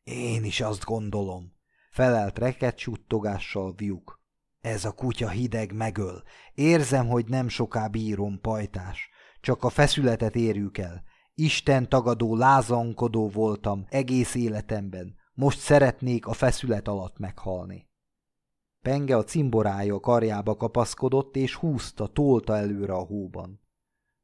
Én is azt gondolom, felelt reket suttogással viuk. Ez a kutya hideg megöl. Érzem, hogy nem soká bírom, pajtás. Csak a feszületet érjük el. Isten tagadó, lázankodó voltam egész életemben. Most szeretnék a feszület alatt meghalni. Penge a cimborája karjába kapaszkodott, és húzta, tolta előre a hóban.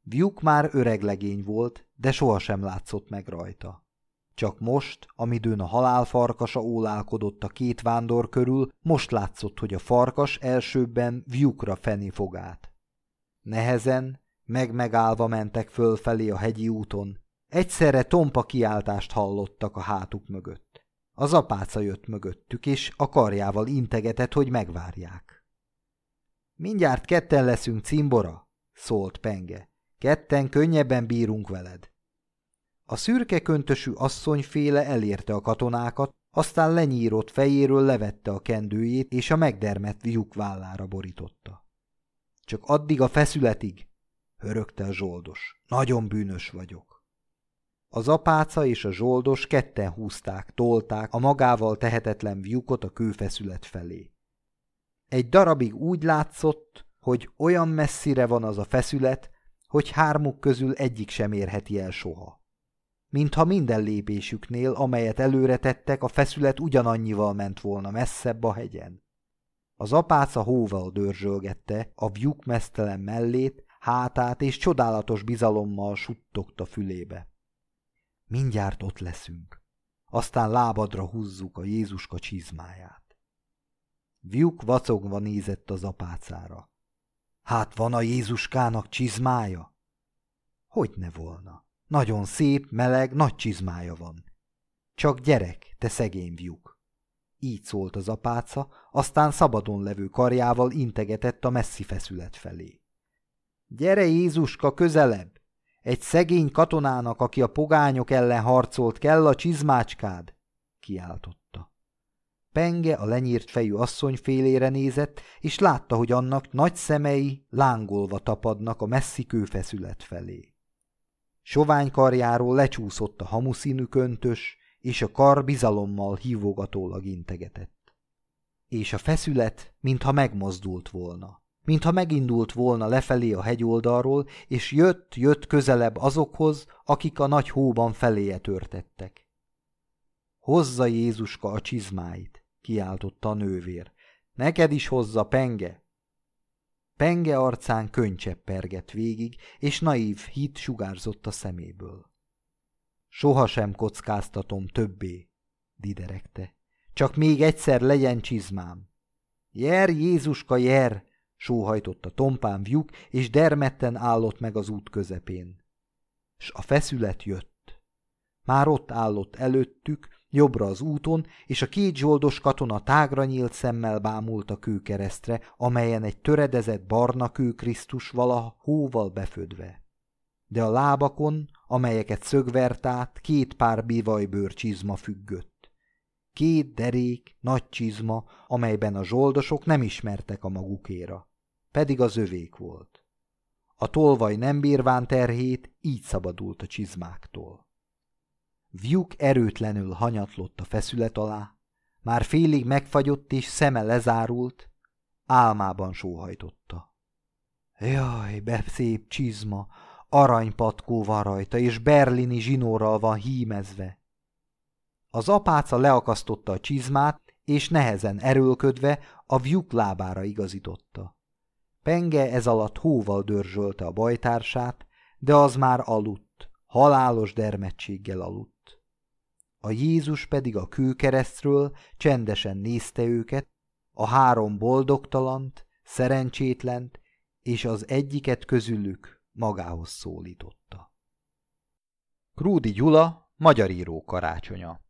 Viuk már öreg legény volt, de sohasem látszott meg rajta. Csak most, amidőn a halálfarkasa ólálkodott a két vándor körül, most látszott, hogy a farkas elsőbben Viukra feni fogát. Nehezen, meg-megállva mentek fölfelé a hegyi úton. Egyszerre tompa kiáltást hallottak a hátuk mögött. Az apáca jött mögöttük, és a karjával integetett, hogy megvárják. Mindjárt ketten leszünk, cimbora, szólt Penge. Ketten könnyebben bírunk veled. A szürke köntösű asszonyféle elérte a katonákat, aztán lenyírott fejéről levette a kendőjét, és a megdermett lyuk vállára borította. Csak addig a feszületig, hörögte a zsoldos. Nagyon bűnös vagyok. Az apáca és a zsoldos ketten húzták, tolták a magával tehetetlen vyukot a kőfeszület felé. Egy darabig úgy látszott, hogy olyan messzire van az a feszület, hogy hármuk közül egyik sem érheti el soha. Mintha minden lépésüknél, amelyet előre tettek, a feszület ugyanannyival ment volna messzebb a hegyen. Az apáca hóval dörzsölgette a vjuk mesztelen mellét, hátát és csodálatos bizalommal suttogta fülébe. Mindjárt ott leszünk. Aztán lábadra húzzuk a Jézuska csizmáját. Vjuk vacogva nézett az apácára. Hát van a Jézuskának csizmája? Hogy ne volna. Nagyon szép, meleg, nagy csizmája van. Csak gyerek, te szegény fiúk. Így szólt az apáca, aztán szabadon levő karjával integetett a messzi feszület felé. Gyere Jézuska közelebb! Egy szegény katonának, aki a pogányok ellen harcolt, kell a csizmácskád! kiáltotta. Penge a lenyírt fejű asszony félére nézett, és látta, hogy annak nagy szemei lángolva tapadnak a messzi kőfeszület felé. Sovány karjáról lecsúszott a hamuszínű köntös, és a kar bizalommal hívogatólag integetett. És a feszület, mintha megmozdult volna, mintha megindult volna lefelé a hegyoldalról, és jött-jött közelebb azokhoz, akik a nagy hóban feléje törtettek. Hozza Jézuska a csizmáit! Kiáltotta a nővér. Neked is hozza, penge! Penge arcán könycsepp pergett végig, és naív hit sugárzott a szeméből. Soha sem kockáztatom többé, diderekte. Csak még egyszer legyen csizmám. Jer, Jézuska, jer! sóhajtotta tompán vyuk, és dermetten állott meg az út közepén. S a feszület jött. Már ott állott előttük, jobbra az úton, és a két zsoldos katona tágra nyílt szemmel bámult a kőkeresztre, amelyen egy töredezett barna kő Krisztus valaha hóval befödve. De a lábakon, amelyeket szögvert át, két pár bivajbőr csizma függött. Két derék, nagy csizma, amelyben a zsoldosok nem ismertek a magukéra, pedig az övék volt. A tolvaj nem bírván terhét, így szabadult a csizmáktól. Vjuk erőtlenül hanyatlott a feszület alá, már félig megfagyott és szeme lezárult, álmában sóhajtotta. Jaj, be szép csizma, aranypatkó van rajta, és berlini zsinórral van hímezve. Az apáca leakasztotta a csizmát, és nehezen erőlködve a vjuk lábára igazította. Penge ez alatt hóval dörzsölte a bajtársát, de az már aludt, halálos dermedtséggel aludt. A Jézus pedig a kőkeresztről csendesen nézte őket, a három boldogtalant, szerencsétlent, és az egyiket közülük magához szólította. Krúdi Gyula, magyar író karácsonya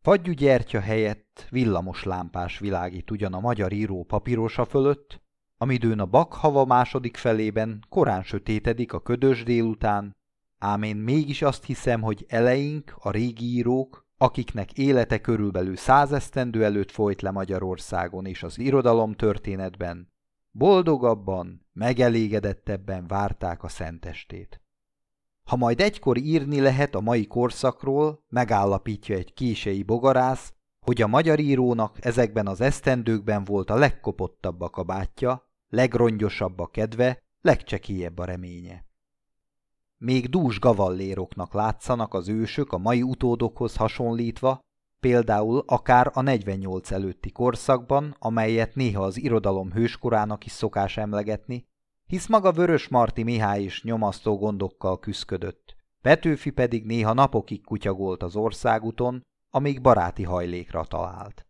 Fagyú helyett villamos lámpás világít ugyan a magyar író papírosa fölött, amidőn a bakhava második felében korán sötétedik a ködös délután, ám én mégis azt hiszem, hogy eleink, a régi írók, akiknek élete körülbelül százesztendő előtt folyt le Magyarországon és az irodalom történetben, boldogabban, megelégedettebben várták a szentestét. Ha majd egykor írni lehet a mai korszakról, megállapítja egy kései bogarász, hogy a magyar írónak ezekben az esztendőkben volt a legkopottabb a kabátja, legrongyosabb a kedve, legcsekélyebb a reménye. Még dús gavalléroknak látszanak az ősök a mai utódokhoz hasonlítva, például akár a 48 előtti korszakban, amelyet néha az irodalom hőskorának is szokás emlegetni, hisz maga Vörös Marti Mihály is nyomasztó gondokkal küszködött. Petőfi pedig néha napokig kutyagolt az országúton, amíg baráti hajlékra talált.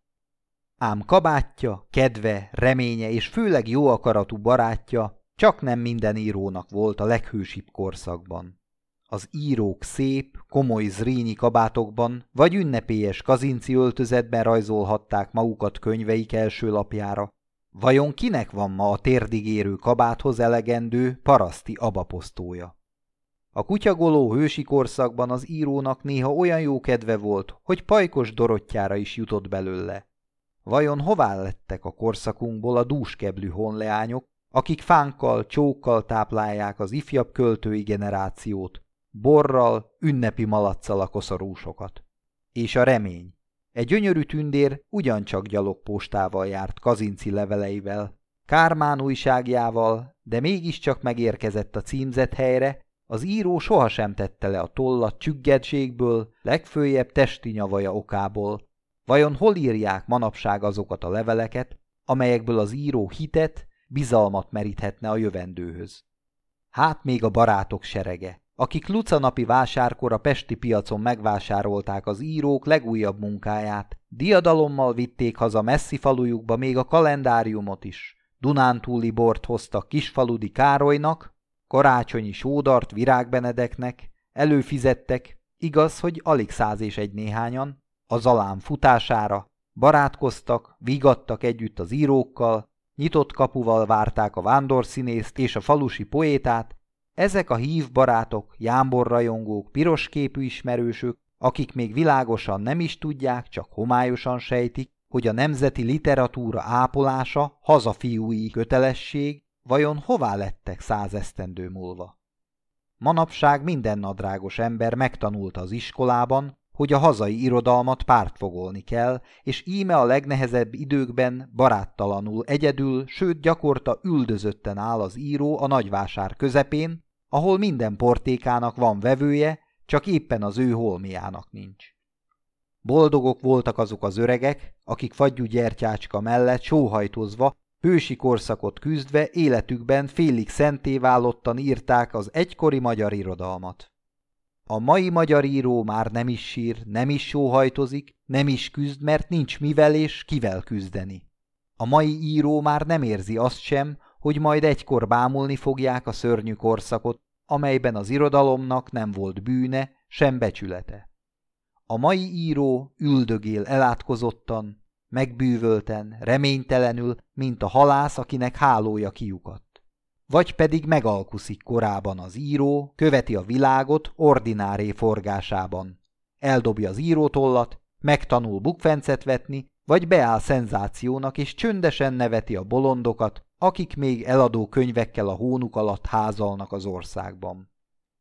Ám kabátja, kedve, reménye és főleg jó akaratú barátja csak nem minden írónak volt a leghősibb korszakban. Az írók szép, komoly zrínyi kabátokban vagy ünnepélyes kazinci öltözetben rajzolhatták magukat könyveik első lapjára. Vajon kinek van ma a térdigérő kabáthoz elegendő paraszti abaposztója? A kutyagoló hősi korszakban az írónak néha olyan jó kedve volt, hogy pajkos dorottyára is jutott belőle. Vajon hová lettek a korszakunkból a dúskeblű honleányok, akik fánkkal, csókkal táplálják az ifjabb költői generációt, borral, ünnepi malacsal a koszorúsokat. És a remény. Egy gyönyörű tündér ugyancsak gyalogpostával járt kazinci leveleivel, Kármán újságjával, de mégiscsak megérkezett a címzett helyre, az író sohasem tette le a tollat csüggedségből, legfőjebb testi nyavaja okából. Vajon hol írják manapság azokat a leveleket, amelyekből az író hitet, bizalmat meríthetne a jövendőhöz? Hát még a barátok serege, akik lucanapi vásárkor a pesti piacon megvásárolták az írók legújabb munkáját, diadalommal vitték haza messzi falujukba még a kalendáriumot is. Dunántúli bort hoztak kisfaludi Károlynak, karácsonyi sódart virágbenedeknek, előfizettek, igaz, hogy alig száz és egy néhányan, a zalám futására, barátkoztak, vigadtak együtt az írókkal, nyitott kapuval várták a vándorszínészt és a falusi poétát, ezek a hív barátok, jámborrajongók, pirosképű ismerősök, akik még világosan nem is tudják, csak homályosan sejtik, hogy a nemzeti literatúra ápolása hazafiúi kötelesség, vajon hová lettek százesztendő múlva? Manapság minden nadrágos ember megtanulta az iskolában, hogy a hazai irodalmat pártfogolni kell, és íme a legnehezebb időkben baráttalanul egyedül, sőt gyakorta üldözötten áll az író a nagyvásár közepén, ahol minden portékának van vevője, csak éppen az ő holmiának nincs. Boldogok voltak azok az öregek, akik fagyú gyertyácska mellett sóhajtozva hősi korszakot küzdve életükben félig szentévállottan írták az egykori magyar irodalmat. A mai magyar író már nem is sír, nem is sóhajtozik, nem is küzd, mert nincs mivel és kivel küzdeni. A mai író már nem érzi azt sem, hogy majd egykor bámulni fogják a szörnyű korszakot, amelyben az irodalomnak nem volt bűne, sem becsülete. A mai író üldögél elátkozottan, megbűvölten, reménytelenül, mint a halász, akinek hálója kiukadt. Vagy pedig megalkuszik korában az író, követi a világot ordináré forgásában. Eldobja az írótollat, megtanul bukfencet vetni, vagy beáll szenzációnak, és csöndesen neveti a bolondokat, akik még eladó könyvekkel a hónuk alatt házalnak az országban.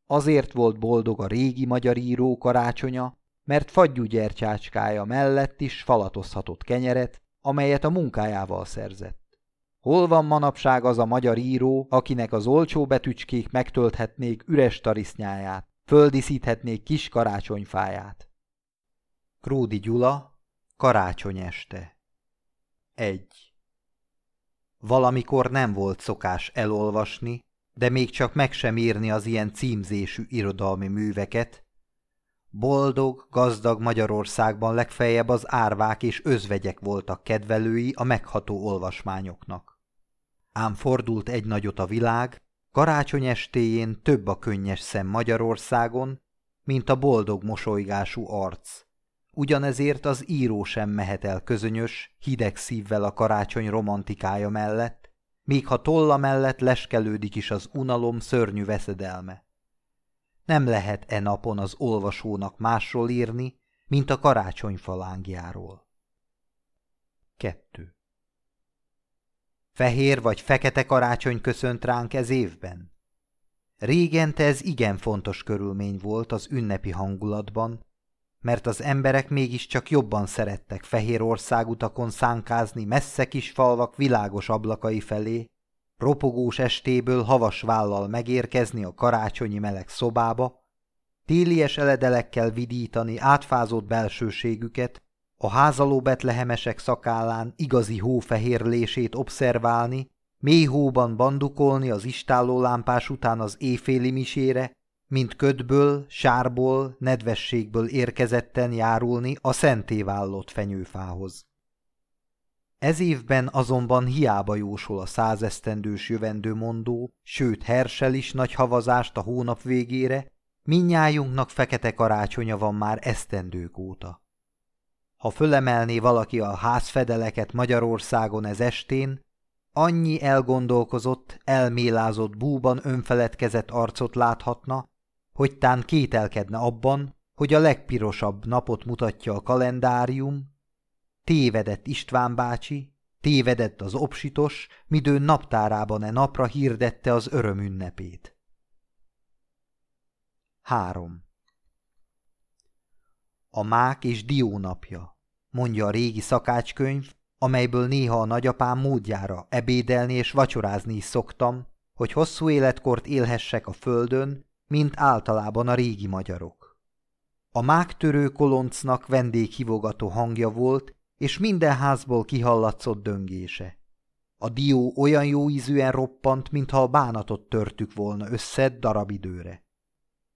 Azért volt boldog a régi magyar író karácsonya, mert fagyúgyertyácskája mellett is falatozhatott kenyeret, amelyet a munkájával szerzett. Hol van manapság az a magyar író, akinek az olcsó betücskék megtölthetnék üres tarisznyáját, földíszíthetnék kis karácsonyfáját? Kródi Gyula, karácsony este 1. Valamikor nem volt szokás elolvasni, de még csak meg sem írni az ilyen címzésű irodalmi műveket. Boldog, gazdag Magyarországban legfeljebb az árvák és özvegyek voltak kedvelői a megható olvasmányoknak. Ám fordult egy nagyot a világ, karácsony estéjén több a könnyes szem Magyarországon, mint a boldog mosolygású arc. Ugyanezért az író sem mehet el közönyös, hideg szívvel a karácsony romantikája mellett, még ha tolla mellett leskelődik is az unalom szörnyű veszedelme. Nem lehet e napon az olvasónak másról írni, mint a karácsony falángjáról. 2. Fehér vagy fekete karácsony köszönt ránk ez évben? Régente ez igen fontos körülmény volt az ünnepi hangulatban, mert az emberek mégiscsak jobban szerettek fehér országutakon szánkázni messze kis falvak világos ablakai felé, ropogós estéből havas vállal megérkezni a karácsonyi meleg szobába, télies eledelekkel vidítani átfázott belsőségüket, a házaló betlehemesek szakállán igazi hófehérlését obszerválni, mély hóban bandukolni az istállólámpás után az éjféli misére, mint ködből, sárból, nedvességből érkezetten járulni a szentévállott fenyőfához. Ez évben azonban hiába jósol a százesztendős jövendőmondó, sőt hersel is nagy havazást a hónap végére, minnyájunknak fekete karácsonya van már esztendők óta. Ha fölemelné valaki a házfedeleket Magyarországon ez estén, annyi elgondolkozott, elmélázott búban önfeledkezett arcot láthatna, hogy tán kételkedne abban, hogy a legpirosabb napot mutatja a kalendárium, tévedett István bácsi, tévedett az obsitos, midő naptárában e napra hirdette az öröm ünnepét. 3. A mák és dió napja, mondja a régi szakácskönyv, amelyből néha a nagyapám módjára ebédelni és vacsorázni is szoktam, hogy hosszú életkort élhessek a földön, mint általában a régi magyarok. A mágtörő koloncnak vendéghivogató hangja volt, és minden házból kihallatszott döngése. A dió olyan jó ízűen roppant, mintha a bánatot törtük volna össze darabidőre.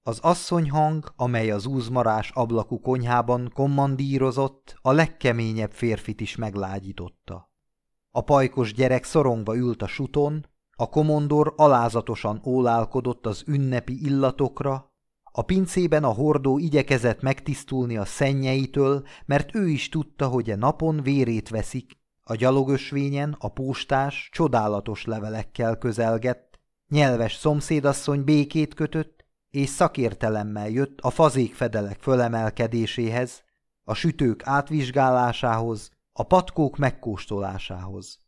Az asszonyhang, amely az úzmarás ablakú konyhában kommandírozott, a legkeményebb férfit is meglágyította. A pajkos gyerek szorongva ült a suton, a komondor alázatosan ólálkodott az ünnepi illatokra, a pincében a hordó igyekezett megtisztulni a szennyeitől, mert ő is tudta, hogy e napon vérét veszik. A gyalogösvényen a postás csodálatos levelekkel közelgett, nyelves szomszédasszony békét kötött, és szakértelemmel jött a fazékfedelek fölemelkedéséhez, a sütők átvizsgálásához, a patkók megkóstolásához.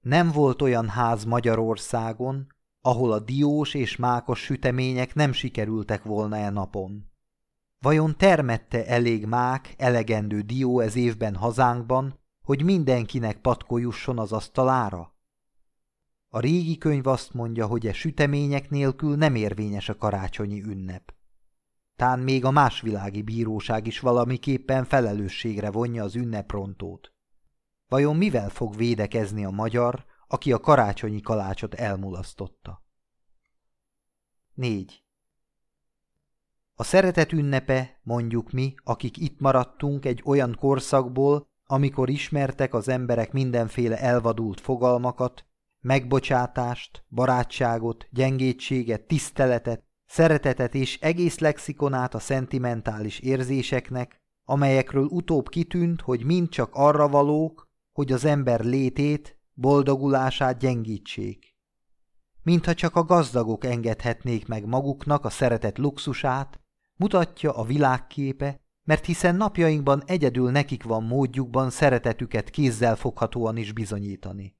Nem volt olyan ház Magyarországon, ahol a diós és mákos sütemények nem sikerültek volna e napon. Vajon termette elég mák, elegendő dió ez évben hazánkban, hogy mindenkinek patkó jusson az asztalára? A régi könyv azt mondja, hogy e sütemények nélkül nem érvényes a karácsonyi ünnep. Tán még a másvilági bíróság is valamiképpen felelősségre vonja az ünneprontót. Vajon mivel fog védekezni a magyar, aki a karácsonyi kalácsot elmulasztotta? 4. A szeretet ünnepe, mondjuk mi, akik itt maradtunk egy olyan korszakból, amikor ismertek az emberek mindenféle elvadult fogalmakat, megbocsátást, barátságot, gyengétséget, tiszteletet, szeretetet és egész lexikonát a szentimentális érzéseknek, amelyekről utóbb kitűnt, hogy mind csak arra valók, hogy az ember létét, boldogulását gyengítsék. Mintha csak a gazdagok engedhetnék meg maguknak a szeretet luxusát, mutatja a világképe, mert hiszen napjainkban egyedül nekik van módjukban szeretetüket kézzel foghatóan is bizonyítani.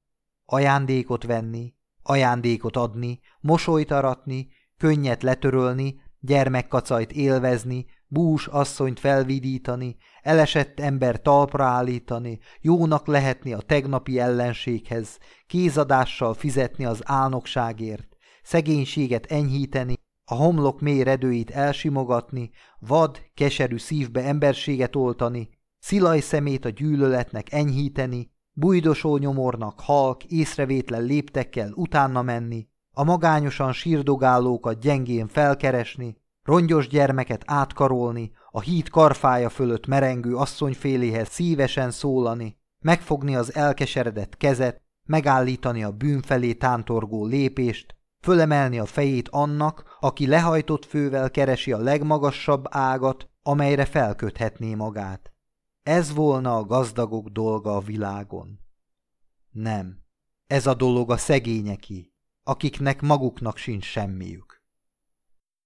Ajándékot venni, ajándékot adni, mosolyt aratni, könnyet letörölni, gyermekkacajt élvezni, bús asszonyt felvidítani, elesett ember talpra állítani, jónak lehetni a tegnapi ellenséghez, kézadással fizetni az álnokságért, szegénységet enyhíteni, a homlok mély redőit elsimogatni, vad, keserű szívbe emberséget oltani, szilaj szemét a gyűlöletnek enyhíteni, bujdosó nyomornak halk, észrevétlen léptekkel utána menni, a magányosan sírdogálókat gyengén felkeresni, rongyos gyermeket átkarolni, a híd karfája fölött merengő asszonyféléhez szívesen szólani, megfogni az elkeseredett kezet, megállítani a bűn felé tántorgó lépést, fölemelni a fejét annak, aki lehajtott fővel keresi a legmagasabb ágat, amelyre felköthetné magát. Ez volna a gazdagok dolga a világon. Nem, ez a dolog a szegényeké, akiknek maguknak sincs semmiük.